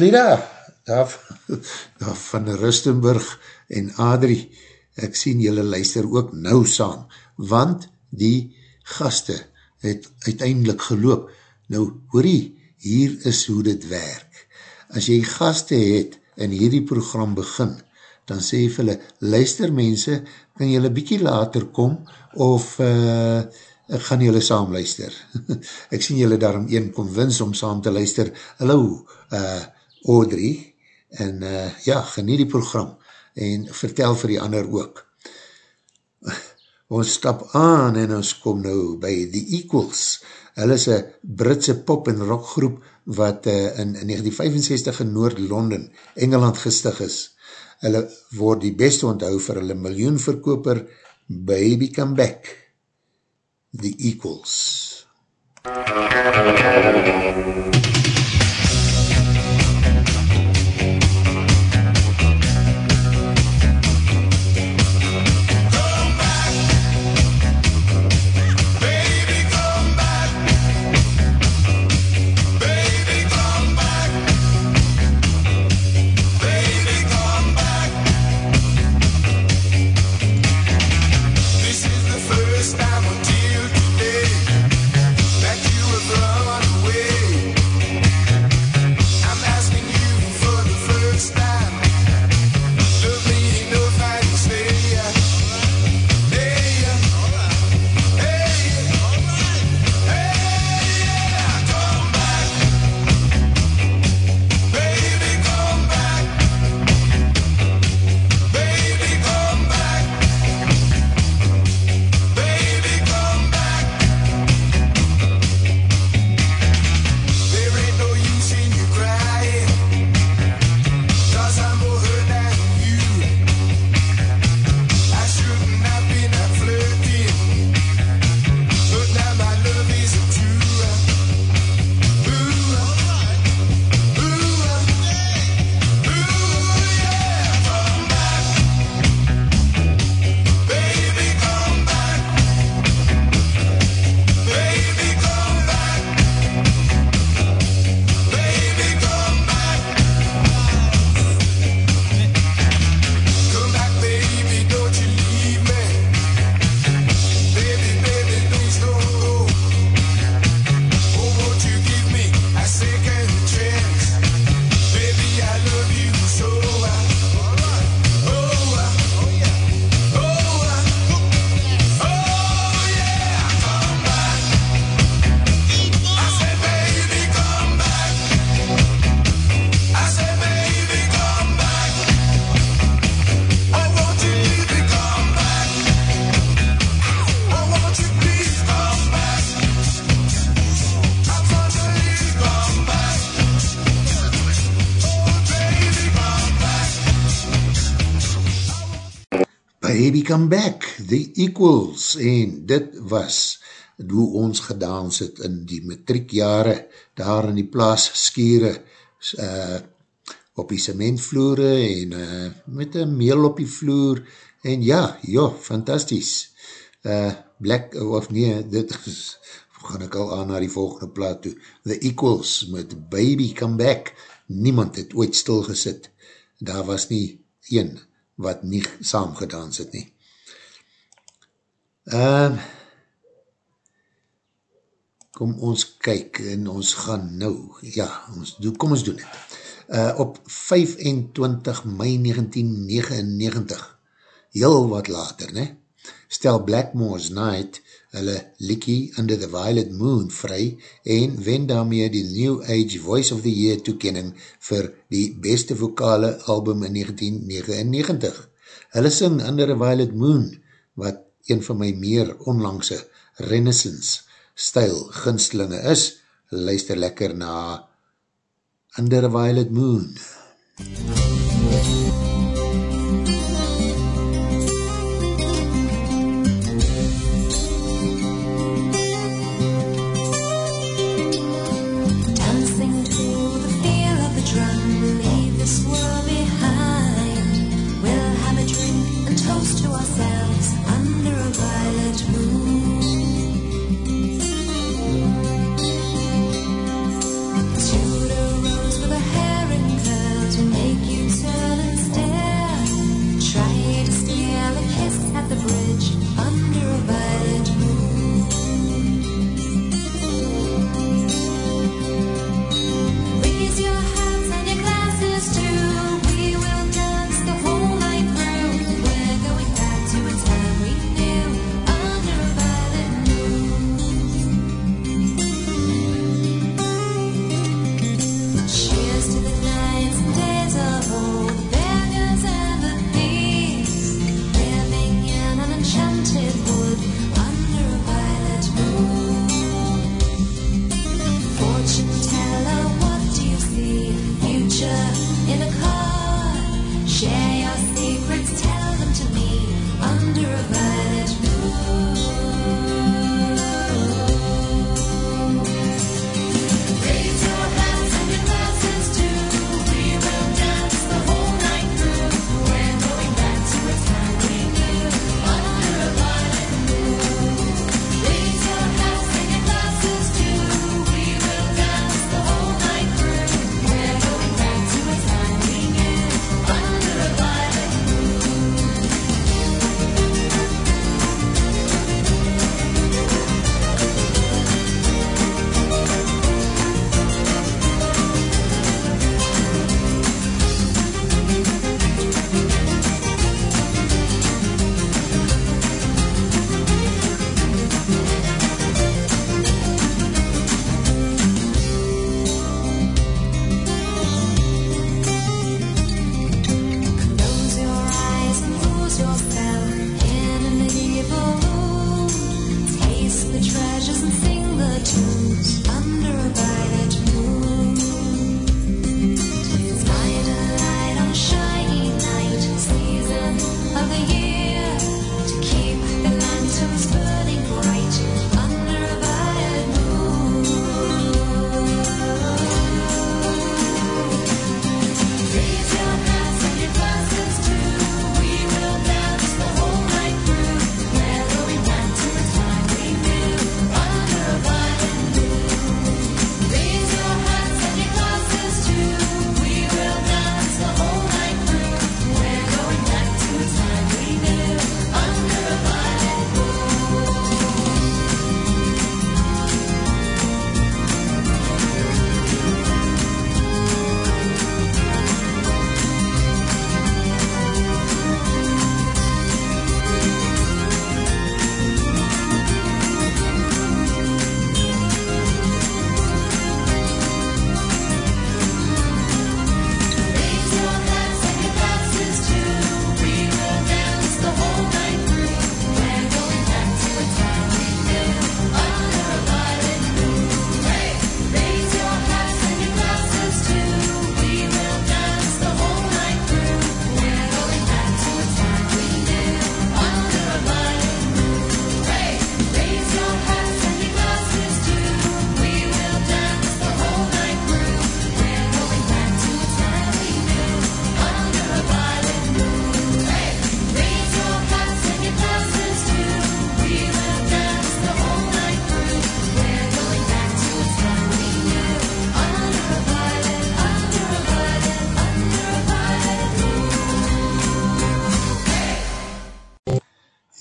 Alida, daar, daar van Rustenburg en Adrie, ek sien julle luister ook nou saam, want die gaste het uiteindelik geloop. Nou, hoorie, hier is hoe dit werk. As jy gaste het en hierdie program begin, dan sê vir hulle, luister mense, kan julle bykie later kom, of uh, ek gaan julle saam luister. (laughs) ek sien julle daarom een kom wins om saam te luister. Hallo, eh, uh, Audrey, en uh, ja, genie die program, en vertel vir die ander ook. ons stap aan en ons kom nou by The Equals. Hulle is een Britse pop en rockgroep wat uh, in 1965 in Noord-London, Engeland gestig is. Hulle word die beste onthou vir hulle miljoenverkoper Baby Come Back. The Equals.
This
Equals, en dit was hoe ons gedans het in die matriekjare, daar in die plaas skiere, uh, op die cementvloere en uh, met een meel op die vloer, en ja, ja, fantastisch. Uh, Black, of nee, dit is, (laughs) gaan ek al aan na die volgende plaat toe, The Equals met Baby Come Back, niemand het ooit stilgesit, daar was nie een wat nie saam gedans het nie. Um, kom ons kyk en ons gaan nou, ja, ons doen, kom ons doen het. Uh, op 25 mei 1999, heel wat later, ne, stel Blackmore's Night hulle Likkie Under the Violet Moon vry en wen daarmee die New Age Voice of the Year toekenning vir die beste vokale album in 1999. Hulle sing Under the Violet Moon, wat een van my meer onlangse renaissance stijl gunstelinge is. Luister lekker na Under the Violet Moon.
Dancing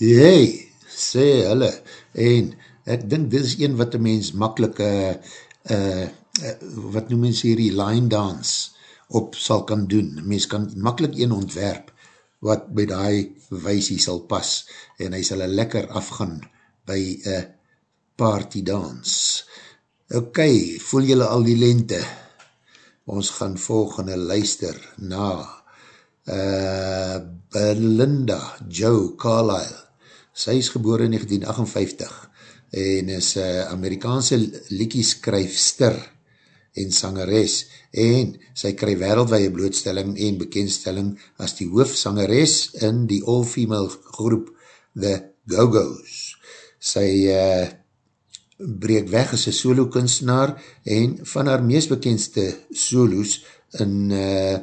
Jy, sê hulle, en ek dink dit is een wat een mens makkelijk, uh, uh, uh, wat noem mens hierdie line dance op sal kan doen. Mens kan makkelijk een ontwerp wat by die weisie sal pas en hy sal lekker afgaan by een party dance. Ok, voel jylle al die lente? Ons gaan volgende luister na uh, Belinda Joe Carlyle. Sy is geboor in 1958 en is uh, Amerikaanse liekieskryfster en sangeres en sy kry wereldwaie blootstelling en bekendstelling as die hoofsangeres in die all-female groep The Go-Go's. Sy uh, breek weg as een solo kunstenaar en van haar meest bekendste solos in uh,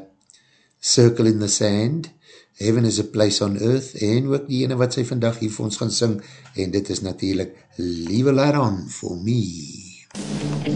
Circle in the Sand, Heaven is a Place on Earth en ook die ene wat sy vandag hier vir ons gaan sing en dit is natuurlijk Leave a Light On For Me.
Take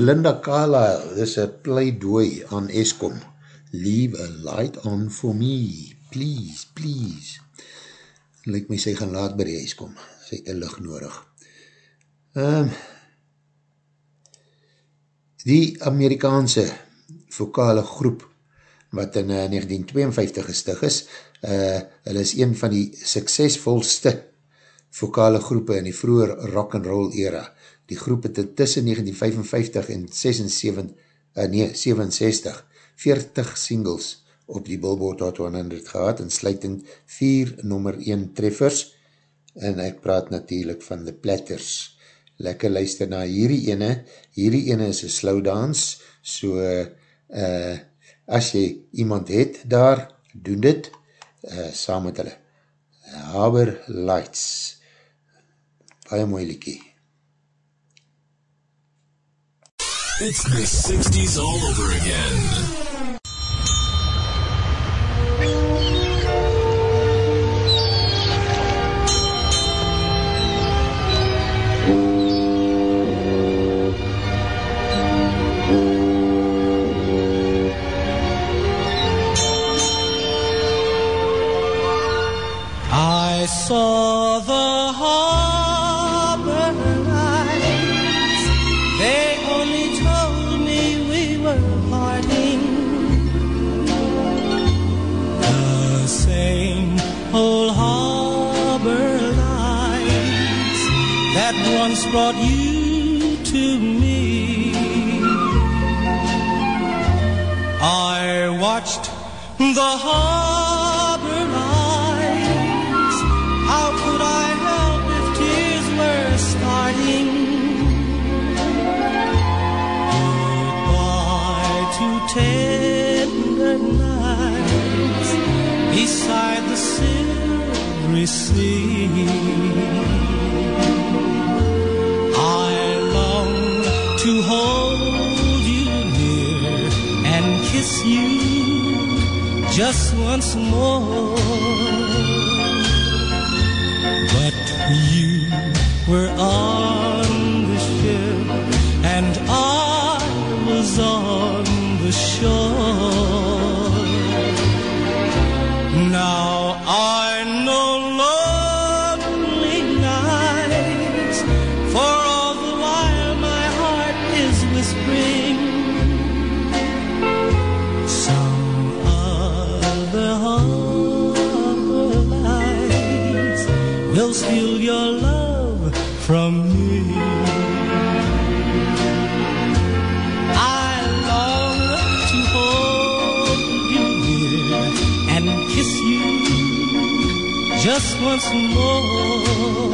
Belinda Carlisle, dis een pleidooi aan Eskom. Leave a light on for me, please, please. Lyk my sy gaan laat by die Eskom, sy het een licht nodig. Um, die Amerikaanse vokale groep, wat in uh, 1952 gestig is, uh, hulle is een van die suksesvolste vokale groepe in die vroeger rock and roll era. Die groep het tussen 1955 en 67, uh, nee, 67 40 singles op die Billboard Hot 100 gehad en sluitend 4 nummer 1 treffers en ek praat natuurlijk van The Platters. Lekker luister na hierdie ene. Hierdie ene is een slow dance, so uh, as jy iemand het daar, doen dit uh, saam met hulle. Haber Lights. Baie mooi liekie.
It's the 60s all over again.
The harbor lights. How could I help if tears were starting? Goodbye to tender nights beside the silvery sea. Just once more. But you were on the ship and I was on the shore. Once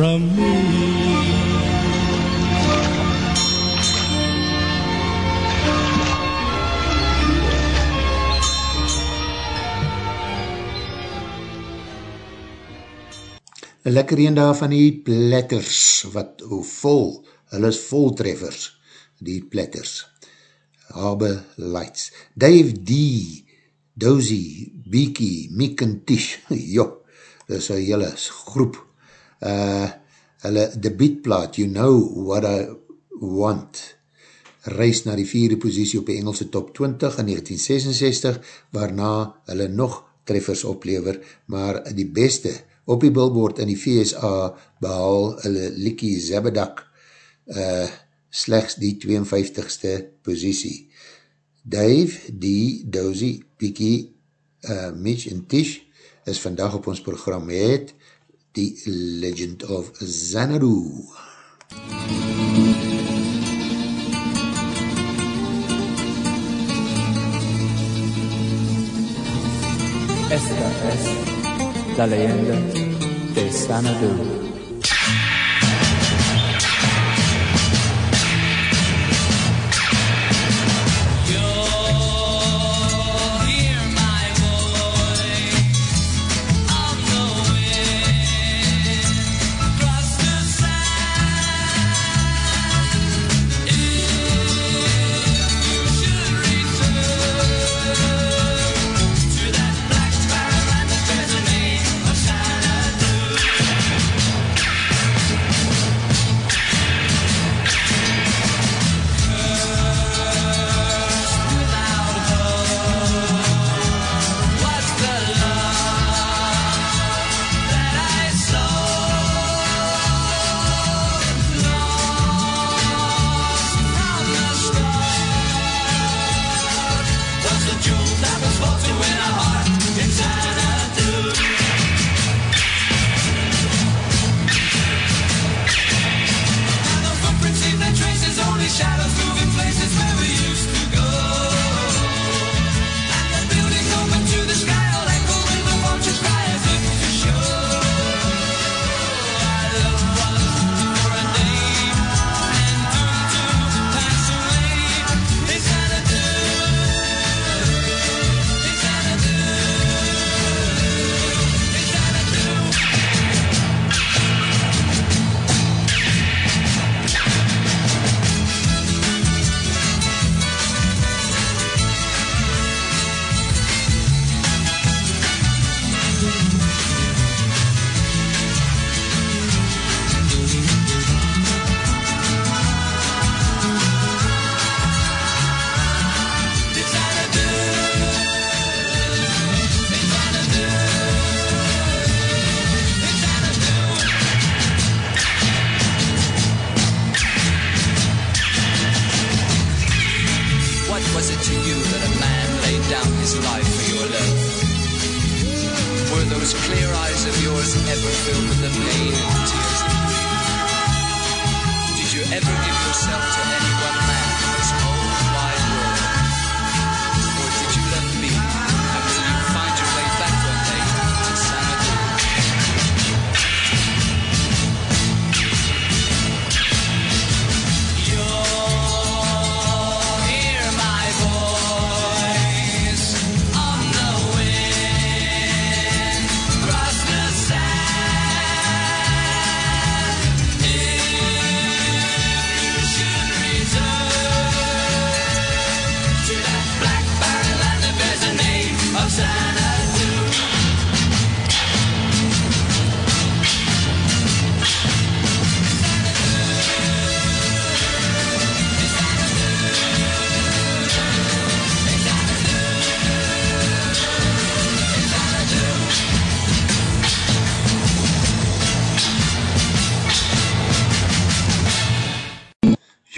from me.
Een lekker een daar van die platters, wat vol, hulle is vol treffers, die platters. Habe Lights. Dave D, Dozy, Beaky, Meek en Tish, (laughs) jo, dit is een hele groep. Uh, hulle debietplaat, You Know What I Want, reis na die vierde positie op die Engelse top 20 in 1966, waarna hulle nog treffers oplever, maar die beste op die billboard in die VSA behaal hulle Likie Zabedak uh, slechts die 52ste positie. Dave, D, Dozy, Piki, uh, Mitch en Tish is vandag op ons program met die Legend of Xanadu.
Esta es la leyenda de Sanadu.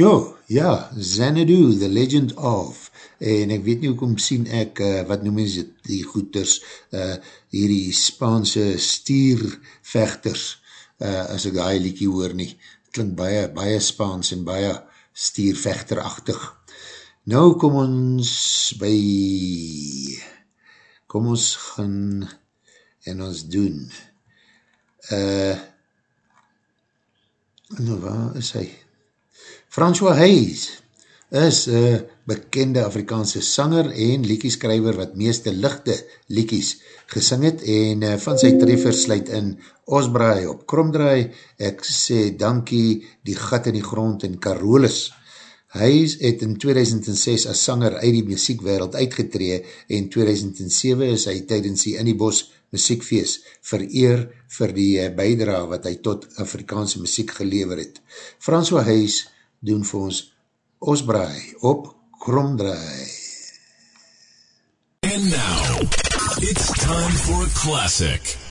Jo, ja, Xanadu, The Legend of, en ek weet nie hoekom sien ek, uh, wat noem is het, die goeders, uh, hierdie Spaanse stiervechters, uh, as ek die liekie hoor nie, klink baie, baie Spaans en baie stiervechterachtig. Nou kom ons by, kom ons gaan, en ons doen, uh, nou waar is hy? François Hayes is een bekende Afrikaanse sanger en liekieskrijver wat meeste lichte liekies gesing het en uh, van sy treffers sluit in Osbraai op Kromdraai, ek sê dankie, die gat in die grond en Carolus. Hayes het in 2006 as sanger uit die muziekwereld uitgetree en 2007 is hy tydens die In die Bos muziekfeest vereer vir die uh, bijdra wat hy tot Afrikaanse muziek gelever het. François Hayes doen vir ons Osbraai op Kromdraai.
And now, it's time for a classic.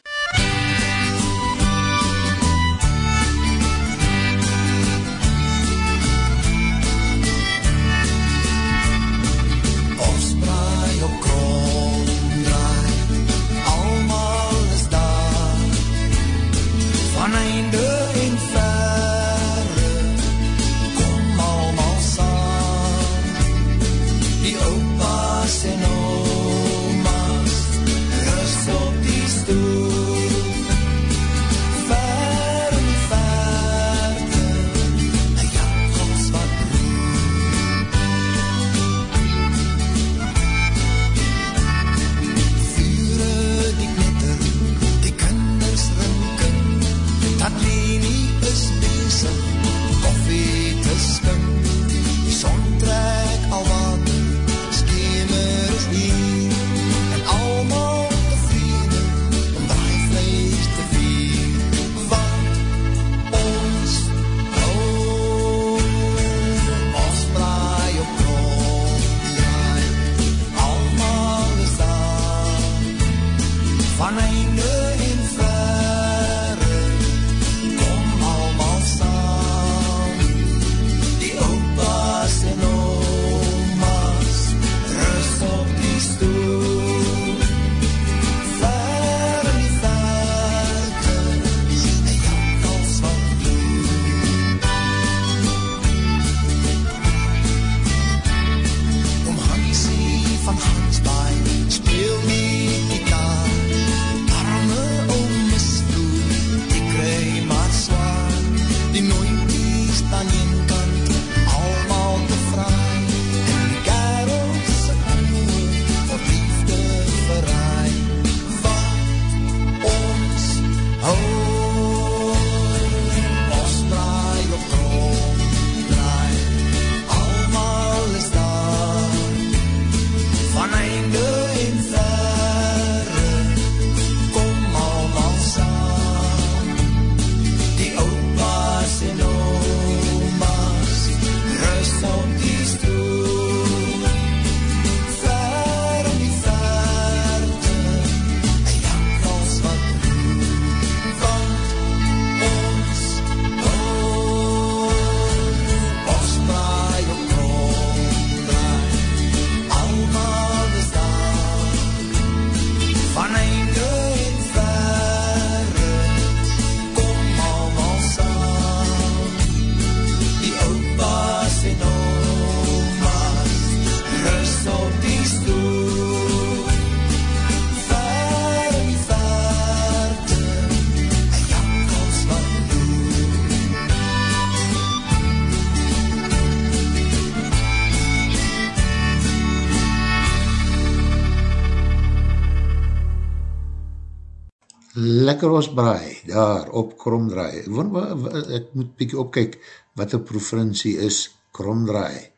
Lekker osbraai, daar, op Kromdraai. Ek, wonder wa- wa- ek moet bykie opkyk, wat een provincie is Kromdraai.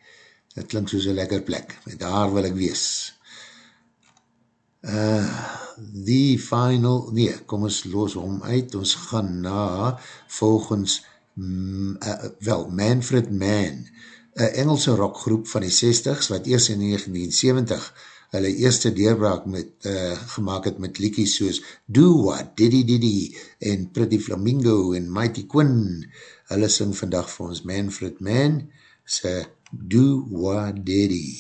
Het klink soos een lekker plek, daar wil ek wees. Uh, die final, nee, kom ons los hom uit, ons gaan na, volgens, mm, uh, wel, Manfred Mann, een Engelse rockgroep van die 60s, wat eers in 1970 hulle eerste deurbraak met, uh, gemaakt het met liekies soos Do What, Diddy Diddy, en Pretty Flamingo, en Mighty Quinn. Hulle sing vandag vir ons Manfred Mann, sy Do What Diddy.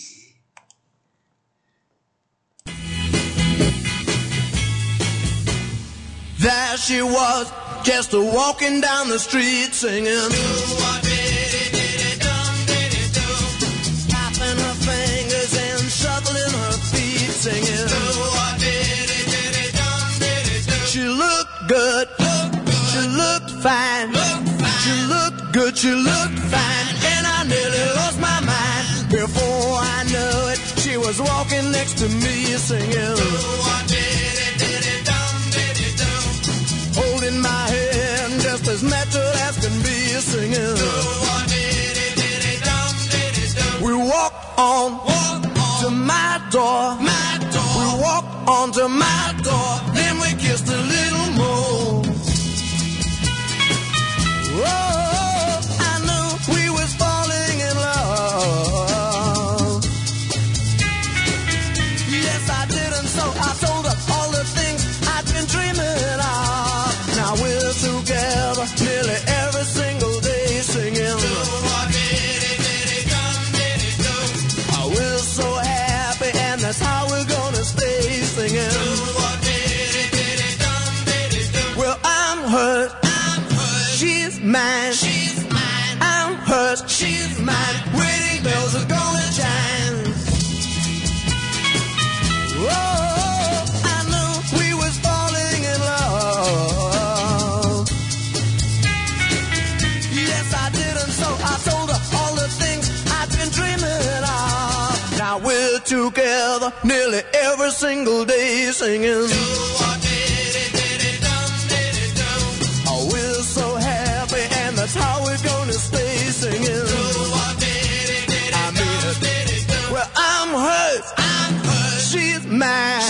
There she was, just a walking down the street singing. Tapping good, she looked fine, she looked good, she looked fine, and I nearly lost my mind. Before I knew it, she was walking next to me singing. holding my hand just as natural as can be a singing. We walked on to my door. We walked on to my door. Then we kissed a little more. Oh, together nearly every single day singing. Oh, we're so happy, and that's how we're gonna stay singing. I'm hers. She's mine.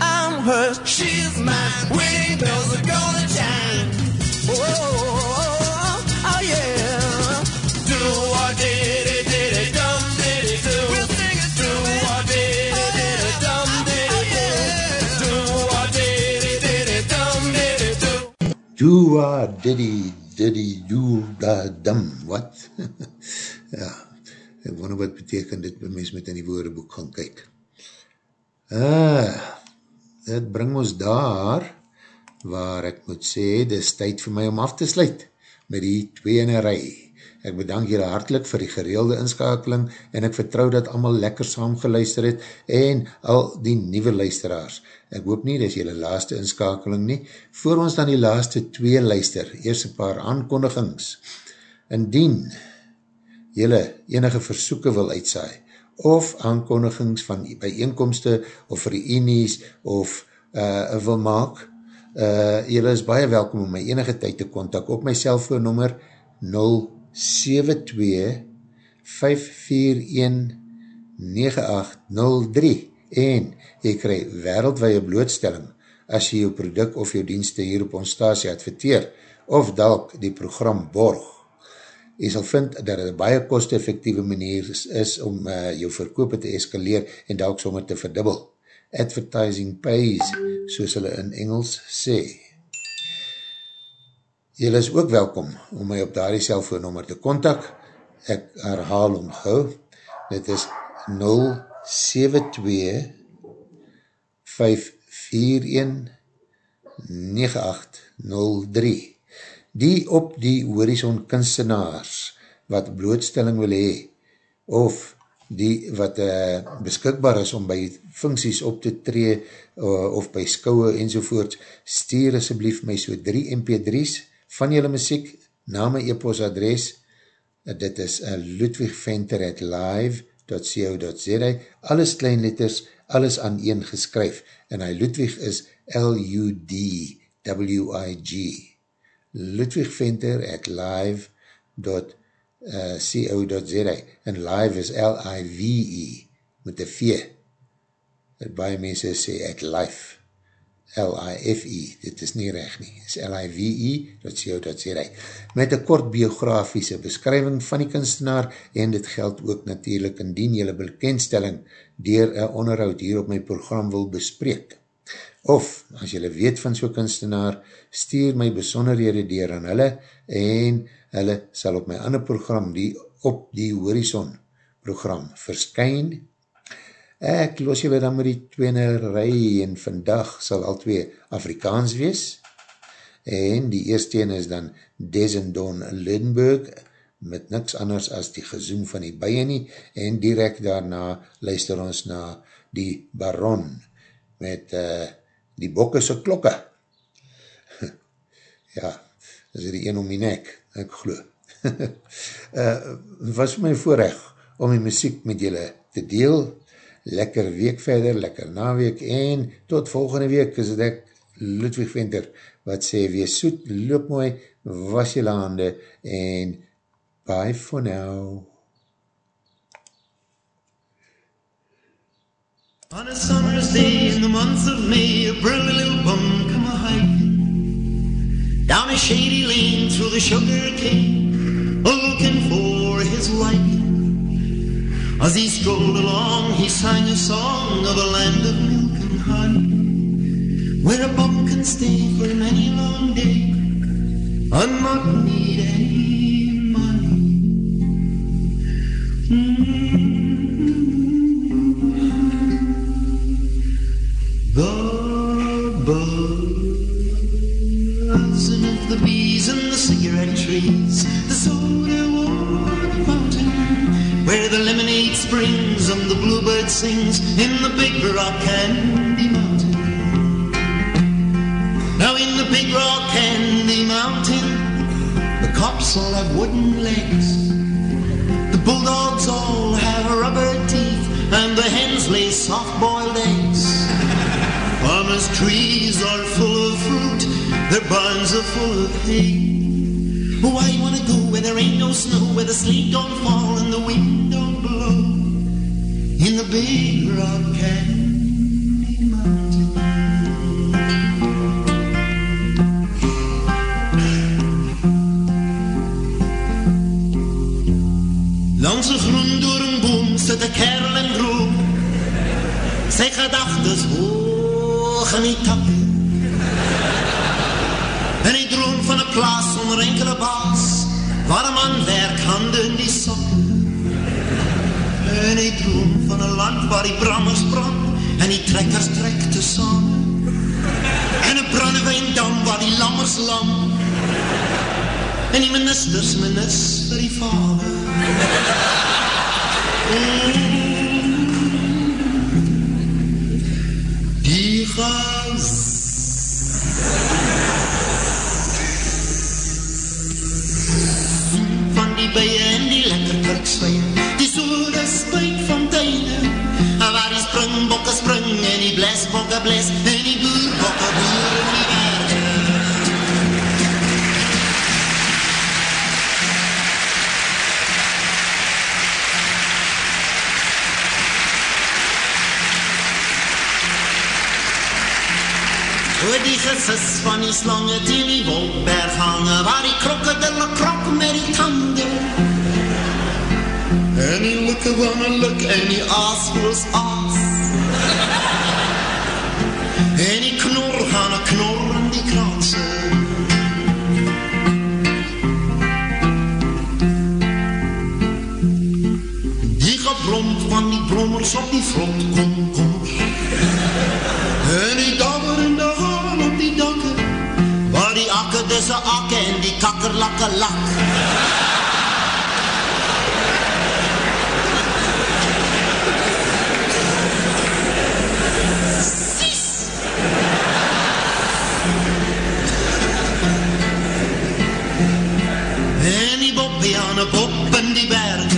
I'm hers. She's mine. Wedding bells
Doa diddy diddy do da dum, wat? (laughs) ja, ek wonder wat beteken dit, mens met in die woordeboek gaan kyk. Ah, dit bring ons daar, waar ek moet sê, dit is tyd vir my om af te sluit, met die twee in een rij. Ek bedank julle hartelijk vir die gereelde inskakeling en ek vertrou dat allemaal lekker saam geluister het en al die nieuwe luisteraars. Ek hoop nie, dit is julle laaste inskakeling nie. Voor ons dan die laaste twee luister, eers een paar aankondigings. Indien julle enige versoeken wil uitsaai, of aankondigings van bijeenkomste of reenies of uh, wil maak, uh, julle is baie welkom om my enige tyd te kontak op my cellfoonnummer 072 541 9803 en jy krij wereldwee blootstelling as jy jou product of jou dienste hier op ons stasie adverteer of dalk die program borg. Jy sal vind dat het een baie kost-effectieve manier is, om uh, jou verkoop te eskaleer en dalk sommer te verdubbel. Advertising pays, soos hulle in Engels sê. Julle is ook welkom om my op daardie cellfoonnummer te kontak. Ek herhaal om gauw. Dit is 072 541 9803 Die op die horizon kunstenaars wat blootstelling wil hee of die wat uh, beskikbaar is om by funksies op te tree uh, of by skouwe enzovoort, stuur asjeblief my so 3 mp3's van julle muziek na my e-post adres, uh, dit is uh, ludwigventer at live.co.za, alles klein letters, alles aan een geskryf, en hy Ludwig is L-U-D W-I-G, Ludwig Venter at live.co.za en live is L-I-V-E met een V. Dat baie mense sê at live. L-I-F-E, dit is nie recht nie, is L-I-V-E.co.za met een kort biografiese beskrywing van die kunstenaar en dit geld ook natuurlijk indien jylle bekendstelling dier een onderhoud hier op my program wil bespreek. Of, as jylle weet van so'n kunstenaar, stuur my besonderhede dier aan hulle en hulle sal op my ander program, die op die horizon program, verskyn Ek los jy dan met die tweene rij en vandag sal al twee Afrikaans wees. En die eerste een is dan Desendon Lindenburg met niks anders as die gezoom van die bijen nie. En direct daarna luister ons na die Baron met uh, die bokkese klokke. (laughs) ja, is die een om die nek, ek glo. uh, (laughs) was my voorrecht om die muziek met julle te deel, lekker week verder, lekker naweek en tot volgende week is het ek Ludwig Venter wat sê wees soet, loop mooi, was jy hande en bye for now.
On a summer's day in the month of May, a burly little bum come a hiking down a shady lane through the sugar cane, a looking for his liking. As he strolled along, he sang a song of a land of milk and honey, where a bum can stay for many long day and not need any money. Mm-hmm. The buzzing of the bees and the cigarette trees, springs and the bluebird sings in the big rock candy mountain. Now in the big rock candy mountain, the cops all have wooden legs. The bulldogs all have rubber teeth, and the hens lay soft-boiled eggs. Farmers' trees are full of fruit, their barns are full of hay. Oh, I wanna go where there ain't no snow, where the sleet don't fall and the wind don't blow. The big rock candy mountain. Langs een groen door een boom zit een kerel en droom. Zijn gedachtes hoog in die takken. En hij droomt van een plaats zonder enkele baas. Waar een man werkt, handen die. En hij droomt van een land waar die brammers brand. En die trekkers trekt tezamen. En een brandewijndam waar die lammers lam. En die ministers minister die vader. Die gas. Van die bijen die blesbokken bles. En die boerbokken boer in die bergen. Oor die gesis van die slange teen die wolkberg hange Waar die krokodille krok met die tanden En die likke wanne lik en die aas voels aas En die knor gaan a knor in die kraanse Die gebrom van die brommers op die front kom kom. En die dabber in de haan op die dakke Waar die akke dis a akke en die kakkerlakke lak een bop in die berge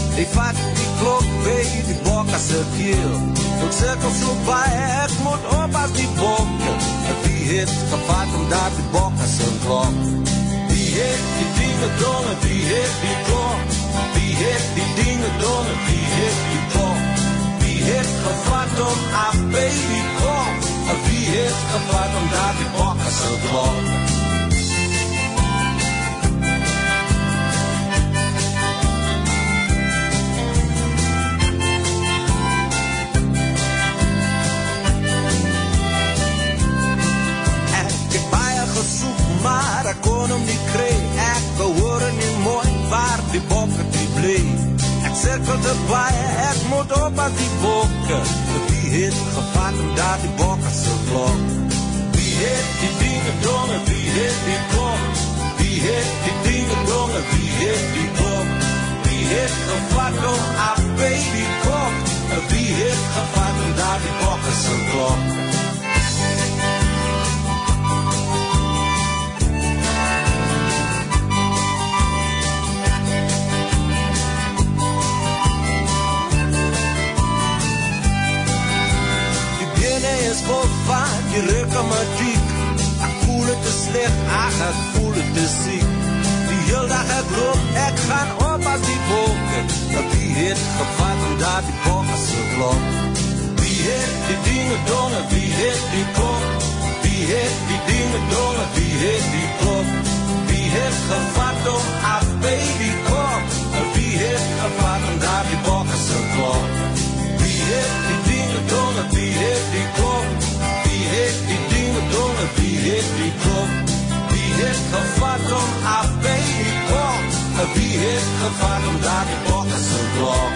Die
vat die klok by die bokke se keel. Tot cirkel so ek moet op as die bokke. Wie het gevat om daar die bokke se klok? Wie het die dingen dongen, wie heeft die klok? Wie heeft die dingen dongen, wie heeft die klok? Wie heeft gevat om af bij die klok? En wie heeft gevat om daar die bokken te klok? Kon hom nie kry. Ek behoor nie mooi waar die bokke die bly. Ek cirkelde baie, ek moet op aan die bokke. Wie het gevat om daar die bokke se klok? Wie het die dingen dongen, wie het die klok? Wie het die dingen dongen, wie het die klok? Wie het gevat om af bij die klok? Wie het gevat om daar die bokke se klok? Is vol van die reumatiek. Ek voel het te slecht, ach, ek voel het te ziek. Die heel dag ek loop, ek gaan op as die wolken. Maar wie het gevat om daar die bokken se klok? Wie het die dingen dongen, wie het die klok? Wie het die dingen dongen, wie het die klok? Wie het gevat om af bij die klok? En wie het gevat om daar die bokken se klok? Wie heeft die dingen dongen, wie heeft die klok? Wie heeft die dingen dongen, wie heeft die klok? Wie heeft gevat om af bij die klok? En wie heeft gevat om daar die bokken te klok?